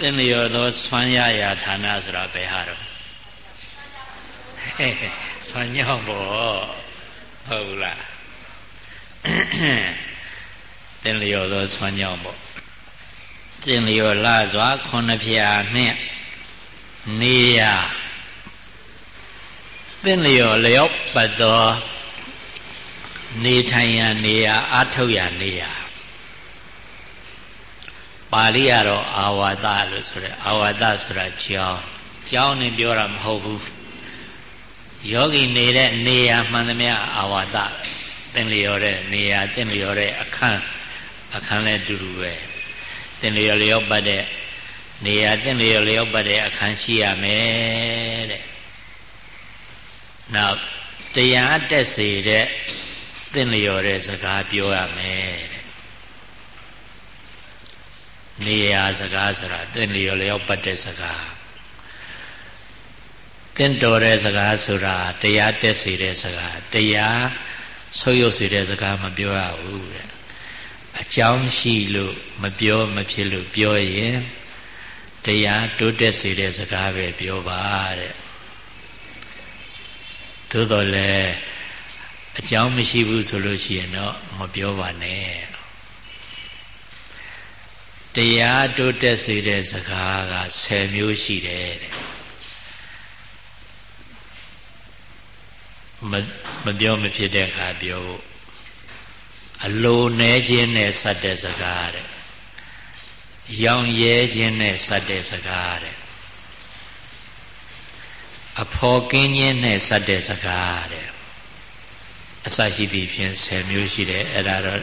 သင်လျော်သောဆွမ်းရရာဌာနဆိုတာဘယ်ဟာတော့ဆွမ်းညောင်းပေါ့ဟုတ်ဘူးလားသင်လျော်သောဆွမ်းညောင်းပေါ့ ကျင်လျော်လာစွာခုနှစ်ဖြာနှင့်နေရသင်လျော်လျော့ပတ်သောနေထိုင်ရနေရအာထုတ်ရနေရပါဠိကတော့အာဝါဒလို့ဆိုရဲအာဝါဒဆိုတာကြောင်းကြောင်းနဲ့ပြောတာမဟုတ်ဘူးယောဂီနေတဲ့နေရာမှန်သမျှအာဝါဒသင်လျော်တဲ့နေရာသင်လျော်တဲ့အခန်းအခန်းလည်းတူတူပဲ င်လျော်လျော်ပတ်တဲ့နေရာတင့်လျော်လျော်ပတ်တဲ့အခန်းရှိရမယ်တဲ့နောက်တရားတက်စေတဲ့တင့်လျော်တဲ့စကားပြောရမယ်တဲ့နေရာစကားဆိုတာတင့်လျော်လျော်ပတ်တဲ့စကားတင့်တော်တဲ့စကားဆိုတာတရားတက်စေတဲ့စကားတရားဆုပ်ယုပ်စေတဲ့စကားမပြောရဘူးတဲ့ အကြောင်းရှိလို့မပြောမဖြစ်လို့ပြောရင်တရားတိုးတက်စေတဲ့စကားပဲပြောပါတဲ့သို့တော်လည်းအကြောင်းမရှိဘူးဆိုလို့ရှိရင်တော့မပြောပါနဲ့တရားတိုးတက်စေတဲ့စကားက10မျိုးရှိတယ်တဲ့မမပြောမဖြစ်တဲ့အခါပြောဖို့ အလိုနဲခြင်းနဲ့စက်တဲ့စကားတဲ့ရောင်ရဲခြင်းနဲ့စက်တဲ့စကားတဲ့အဖော်ကင်းခြင်းနဲ့စက်တဲ့စကားတဲ့အစရှိသည့်ဖြင့်10မျိုးရှိတယ်အဲ့ဒါတော့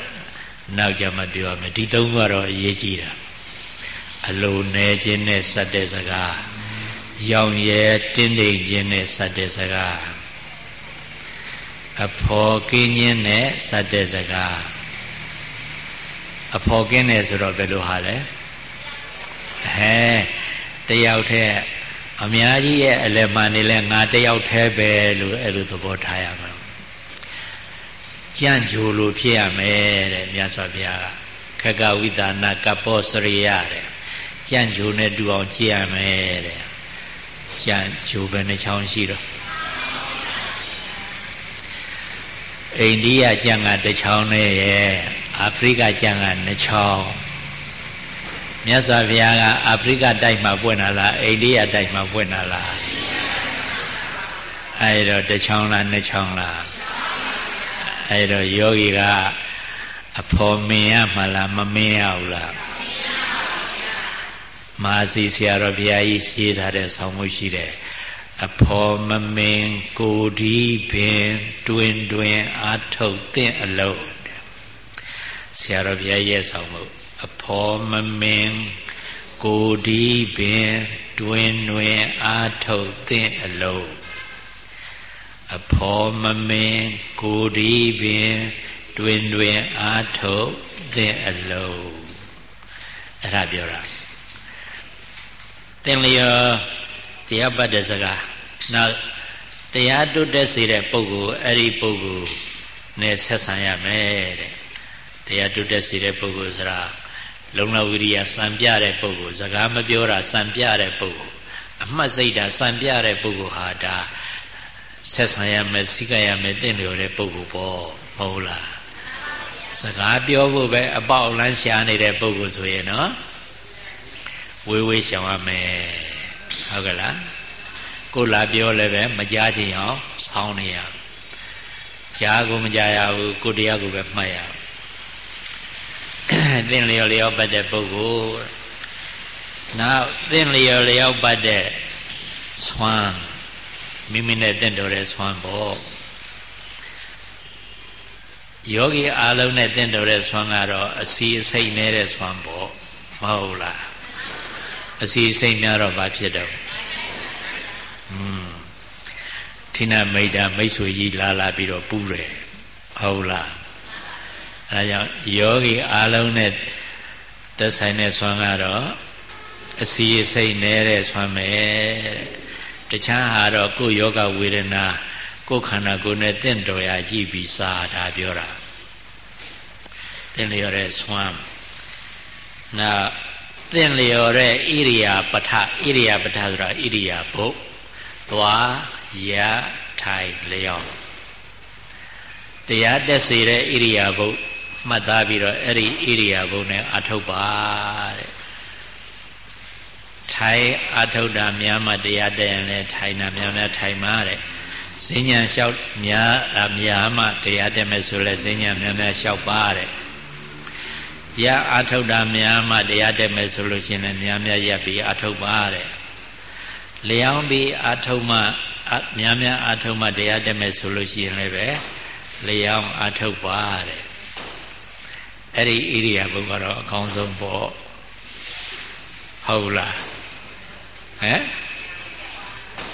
နောက်ကြမှပြောရမယ်ဒီသုံးကတော့အရေးကြီးတာအလိုနဲခြင်းနဲ့စက်တဲ့စကားရောင်ရဲတင်းတိမ်ခြင်းနဲ့စက်တဲ့စကား အဖော်ကင်းခြင်းနဲ့စတဲ့စကားအဖော်ကင်းတယ်ဆိုတော့ဘယ်လိုဟာလဲဟဲတယောက်တည်းအများကြီးရဲ့အလယ်မှာနေလဲငါတယောက်တည်းပဲလို့အဲ့လိုသဘောထားရမှာကြံ့ကြိုလို့ဖြစ်ရမယ်တဲ့မြတ်စွာဘုရားကခကဝိသနာကပောစရိယတဲ့ကြံ့ကြိုနဲ့တူအောင်ကြည့်ရမယ်တဲ့ကြံ့ကြိုပဲနှချောင်းရှိတော့ အိန္ဒိယကြံ့ကတစ်ချောင်းနဲ့ရဲ့အာဖရိကကြံ့ကနှစ်ချောင်းမြတ်စွာဘုရားကအာဖရိကတိုက်မှာပွင့်လာလားအိန္ဒိယတိုက်မှာပွင့်လာလားအဲ့တော့တစ်ချောင်းလားနှစ်ချောင်းလားအဲ့တော့ယောဂီကအဖော်မင်ရမလားမမင်းရဘူးလားမဟာစီဆရာတော်ဘုရားကြီးရှင်းထားတဲ့ဆောင်းမှုရှိတယ် အဖော်မမင်ကိုဒီပင်တွင်တွင်အာထုတ်တဲ့အလုံးဆရာတော်ဘုရားရဲ့ဆောင်းမှုအဖော်မမင်ကိုဒီပင်တွင်တွင်အာထုတ်တဲ့အလုံးအဖော်မမင်ကိုဒီပင်တွင်တွင်အာထုတ်တဲ့အလုံးအဲ့ဒါပြောတာသင်လျောတရားပတ်တဲ့စကား နောက်တရားတုတ်တဲ့စေတဲ့ပုဂ္ဂိုလ်အဲ့ဒီပုဂ္ဂိုလ်နဲ့ဆက်ဆံရမယ်တဲ့တရားတုတ်တဲ့စေတဲ့ပုဂ္ဂိုလ်ဆိုတာလုံလဝိရိယစံပြတဲ့ပုဂ္ဂိုလ်စကားမပြောတာစံပြတဲ့ပုဂ္ဂိုလ်အမှတ်စိတ်တာစံပြတဲ့ပုဂ္ဂိုလ်ဟာဒါဆက်ဆံရမယ်စိကရမယ်တင့်လျော်တဲ့ပုဂ္ဂိုလ်ပေါ့မဟုတ်လားစကားပြောဖို့ပဲအပေါက်လန်းရှားနေတဲ့ပုဂ္ဂိုလ်ဆိုရင်နော်ဝေးဝေးရှောင်ရမယ်ဟုတ်ကဲ့လား ကိုလာပြောလည်းပဲမကြားချင်အောင်ဆောင်းနေရကြားကိုမကြားရဘူးကိုတရားကိုပဲမှတ်ရသင်လျော်လျော်ပတ်တဲ့ပုဂ္ဂိုလ်နောက်သင်လျော်လျော်ပတ်တဲ့ဆွမ်းမိမိနဲ့တင့်တော်တဲ့ဆွမ်းပေါ့ယောဂီအားလုံးနဲ့တင့်တော်တဲ့ဆွမ်းကတော့အစီအစိတ်နေတဲ့ဆွမ်းပေါ့မဟုတ်လားအစီအစိတ်များတော့ဘာဖြစ်တော့ อืมဌိနမိတ်တာမိတ်ဆွေကြီးလာလာပြီးတော့ပူးတယ်ဟုတ်လားအဲဒါကြောင့်ယောဂီအားလုံးနဲ့သက်ဆိုင်တဲ့ဆွမ်းကတော့အစီအစိတ်နေတဲ့ဆွမ်းပဲတခြားဟာတော့ကိုယ်ယောဂဝေဒနာကိုယ်ခန္ဓာကိုယ်နဲ့တင့်တော်ရာကြည့်ပြီးစားတာပြောတာတင့်လျော်တဲ့ဆွမ်းနောက်တင့်လျော်တဲ့ဣရိယာပဋ္ဌဣရိယာပဋ္ဌဆိုတာဣရိယာပုတ် သွားရထိုင်လျောင်းတရားတက်စေတဲ့ဣရိယာပုတ်မှတ်သားပြီးတော့အဲ့ဒီဣရိယာပုတ်နဲ့အထုတ်ပါတဲ့ထိုင်အထုတ်တာများမှတရားတက်ရင်လည်းထိုင်တာများများထိုင်ပါတဲ့ဈဉ္ညာလျှောက်များအများမှတရားတက်မယ်ဆိုလဲဈဉ္ညာများများလျှောက်ပါတဲ့ရအာထုတ်တာများမှတရားတက်မယ်ဆိုလို့ရှိရင်လည်းများများရပ်ပြီးအာထုတ်ပါတဲ့ လျောင်းပြီးအာထုတ်မှများများအာထုတ်မှတရားတက်မယ်ဆိုလို့ရှိရင်လည်းပဲလျောင်းအာထုတ်ပါတဲ့အဲ့ဒီဣရိယာပုကတော့အကောင်းဆုံးပေါ့ဟုတ်လားဟမ်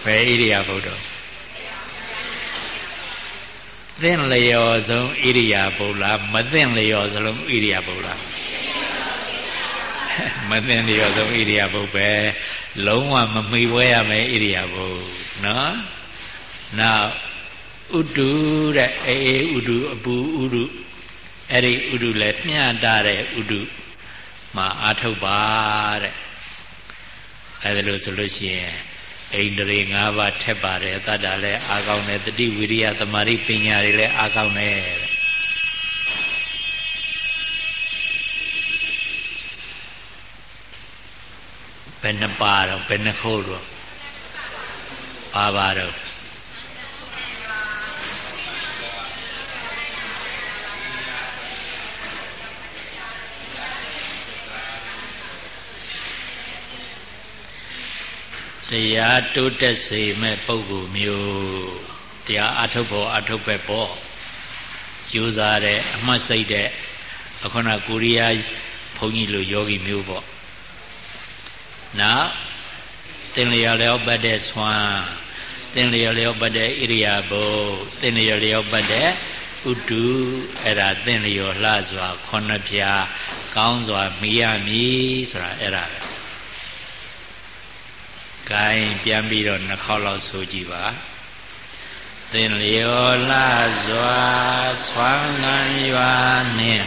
ဘယ်ဣရိယာပုတော့သင်လျော်ဆုံးဣရိယာပုလားမသင်လျော်ဆုံးဣရိယာပုလား မသင်လျော်ဆုံးဣရိယာပုပဲလုံးဝမမိဝဲရမယ်ဣရိယာပုနော်နောက်ဥတုတဲ့အေးအေးဥတုအပူဥတုအဲ့ဒီဥတုလည်းမျှတာတဲ့ဥတုမှာအာထုတ်ပါတဲ့အဲ့ဒါလို့ဆိုလို့ရှိရင်အိန္ဒြေ၅ပါးထက်ပါတယ်တတ္တလည်းအာကောင်းတယ်တတိဝိရိယသမာဓိပညာတွေလည်းအာကောင်းတယ် ဘယ်နှပါတော့ဘယ်နှခိုးတော့ပါပါတော့တရားတိုးတက်စေမဲ့ပုဂ္ဂိုလ်မျိုးတရားအထုတ်ဖို့အထုတ်ပဲပေါ့ကြိုးစားတဲ့အမှတ်စိတ်တဲ့အခုနကိုရီးယားဘုန်းကြီးလိုယောဂီမျိုးပေါ့ နောက်တင်လျော်လျော်ပတ်တဲ့ဆွမ်းတင်လျော်လျော်ပတ်တဲ့ဣရိယာပုတင်လျော်လျော်ပတ်တဲ့ဥတုအဲ့ဒါတင်လျော်လှစွာခုနှစ်ဖြာကောင်းစွာမိရမည်ဆိုတာအဲ့ဒါပဲဂိုင်းပြန်ပြီးတော့နှစ်ခေါက်လောက်ဆိုကြည့်ပါသင်လျောလာစွာဆွမ်းငံရွာနှင့်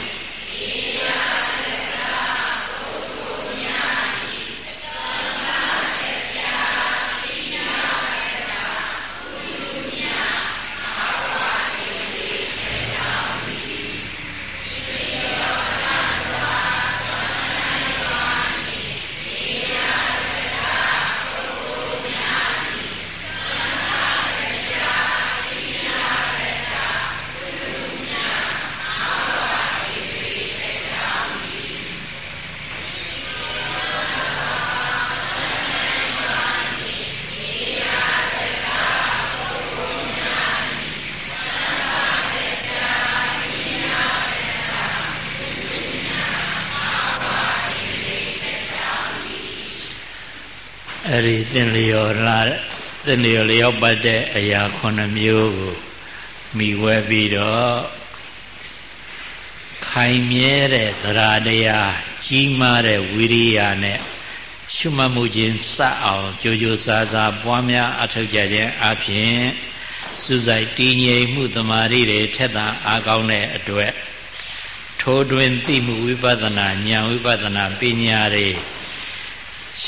သင်လျော်လာသင်လျော်လျောက်ပတ်တဲ့အရာခုနှစ်မျိုးကိုမိဝဲပြီးတော့ခိုင်မြဲတဲ့သရာတရားကြီးမားတဲ့ဝိရိယနဲ့ရှုမှတ်မှုချင်းစအောင်ကြိုးကြိုးစားစားပွားများအထောက်ကြခြင်းအပြင်စုစိုက်တည်ငြိမ်မှုတမာရီတွေထက်သာအားကောင်းတဲ့အတွက်ထိုးတွင်သိမှုဝိပဿနာဉာဏ်ဝိပဿနာပညာတွေ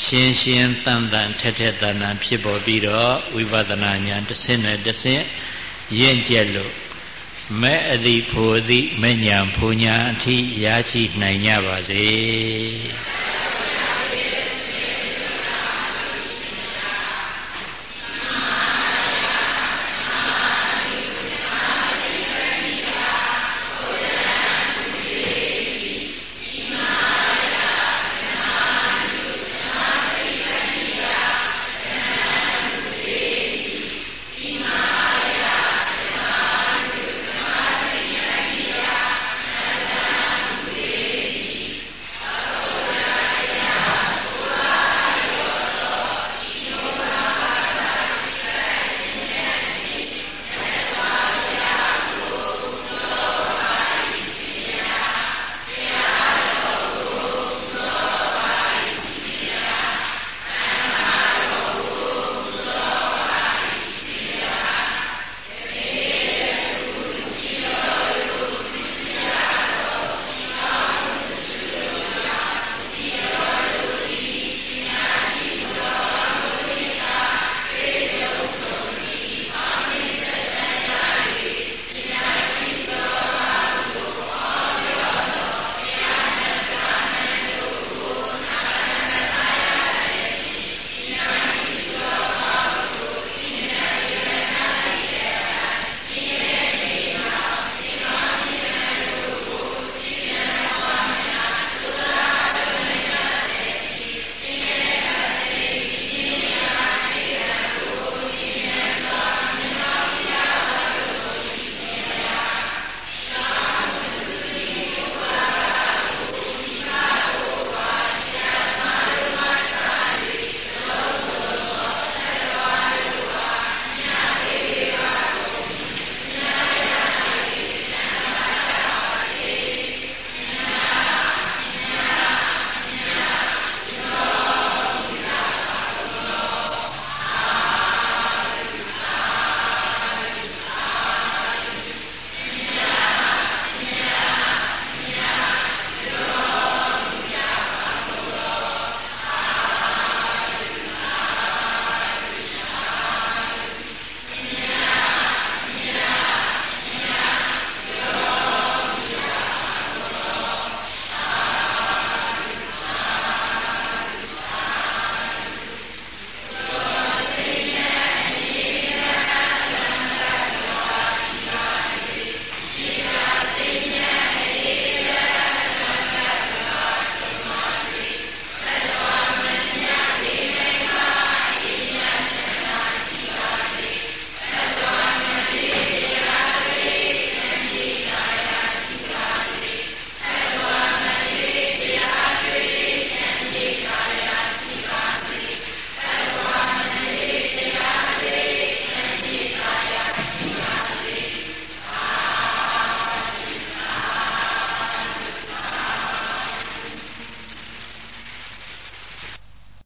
ရှင်းရှင်းတန်တန်ထက်ထက်တန်တန်ဖြစ်ပေါ်ပြီးတော့ဝိပဿနာဉာဏ်တစ်ဆင့်နဲ့တစ်ဆင့်ရင့်ကျက်လို့မဲ့အသည်ဖို့သည်မဲ့ညာဖို့ညာအထိရရှိနိုင်ကြပါစေ